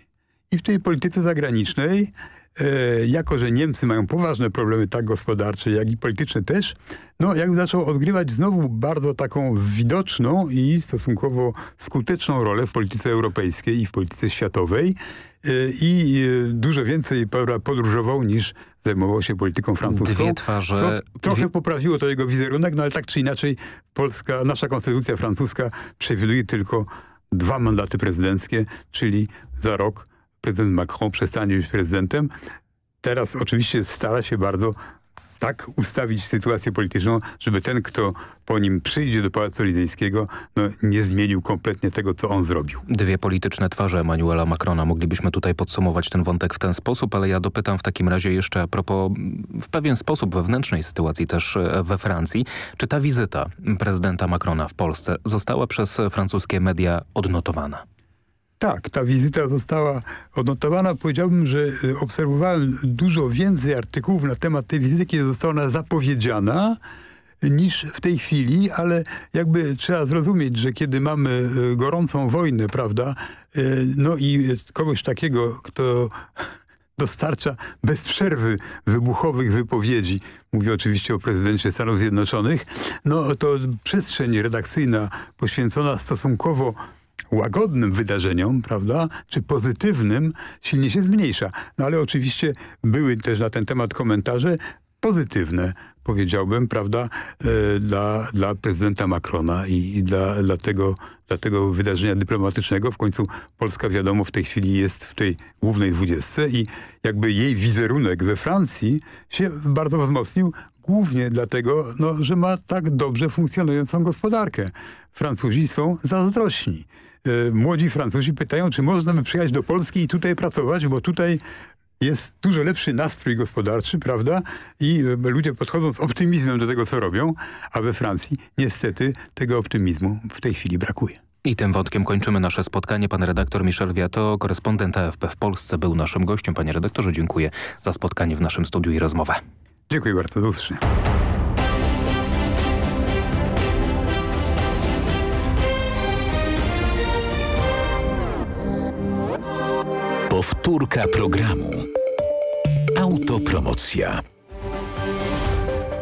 I w tej polityce zagranicznej, e, jako że Niemcy mają poważne problemy tak gospodarcze, jak i polityczne też, no jak zaczął odgrywać znowu bardzo taką widoczną i stosunkowo skuteczną rolę w polityce europejskiej i w polityce światowej e, i dużo więcej podróżował niż zajmował się polityką francuską. Dwie twarze. Co trochę dwie... poprawiło to jego wizerunek, no ale tak czy inaczej Polska, nasza konstytucja francuska przewiduje tylko dwa mandaty prezydenckie, czyli za rok prezydent Macron przestanie być prezydentem. Teraz oczywiście stara się bardzo tak ustawić sytuację polityczną, żeby ten, kto po nim przyjdzie do Pałacu Elizejskiego, no, nie zmienił kompletnie tego, co on zrobił. Dwie polityczne twarze Emanuela Macrona. Moglibyśmy tutaj podsumować ten wątek w ten sposób, ale ja dopytam w takim razie jeszcze a propos w pewien sposób wewnętrznej sytuacji też e, we Francji. Czy ta wizyta prezydenta Macrona w Polsce została przez francuskie media odnotowana? Tak, ta wizyta została odnotowana. Powiedziałbym, że y, obserwowałem dużo więcej artykułów na temat tej wizyty, kiedy została ona zapowiedziana niż w tej chwili, ale jakby trzeba zrozumieć, że kiedy mamy y, gorącą wojnę, prawda, y, no i kogoś takiego, kto dostarcza bez przerwy wybuchowych wypowiedzi, mówię oczywiście o prezydencie Stanów Zjednoczonych, no to przestrzeń redakcyjna poświęcona stosunkowo łagodnym wydarzeniom, prawda, czy pozytywnym, silnie się zmniejsza. No ale oczywiście były też na ten temat komentarze pozytywne, powiedziałbym, prawda, e, dla, dla prezydenta Macrona i, i dla, dla, tego, dla tego wydarzenia dyplomatycznego. W końcu Polska, wiadomo, w tej chwili jest w tej głównej dwudziestce i jakby jej wizerunek we Francji się bardzo wzmocnił, głównie dlatego, no, że ma tak dobrze funkcjonującą gospodarkę. Francuzi są zazdrośni. E, młodzi Francuzi pytają, czy można by przyjechać do Polski i tutaj pracować, bo tutaj jest dużo lepszy nastrój gospodarczy, prawda? I e, ludzie podchodzą z optymizmem do tego, co robią, a we Francji niestety tego optymizmu w tej chwili brakuje. I tym wątkiem kończymy nasze spotkanie. Pan redaktor Michel Wiato, korespondent AFP w Polsce, był naszym gościem. Panie redaktorze, dziękuję za spotkanie w naszym studiu i rozmowę. Dziękuję bardzo, do usłyszenia. Powtórka programu. Autopromocja.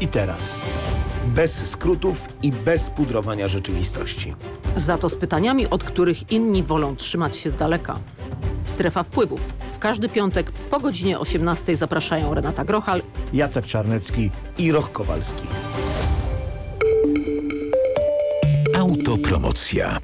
i teraz. Bez skrótów i bez pudrowania rzeczywistości. Za to z pytaniami, od których inni wolą trzymać się z daleka. Strefa wpływów. W każdy piątek po godzinie 18 zapraszają Renata Grochal, Jacek Czarnecki i Roch Kowalski. Autopromocja.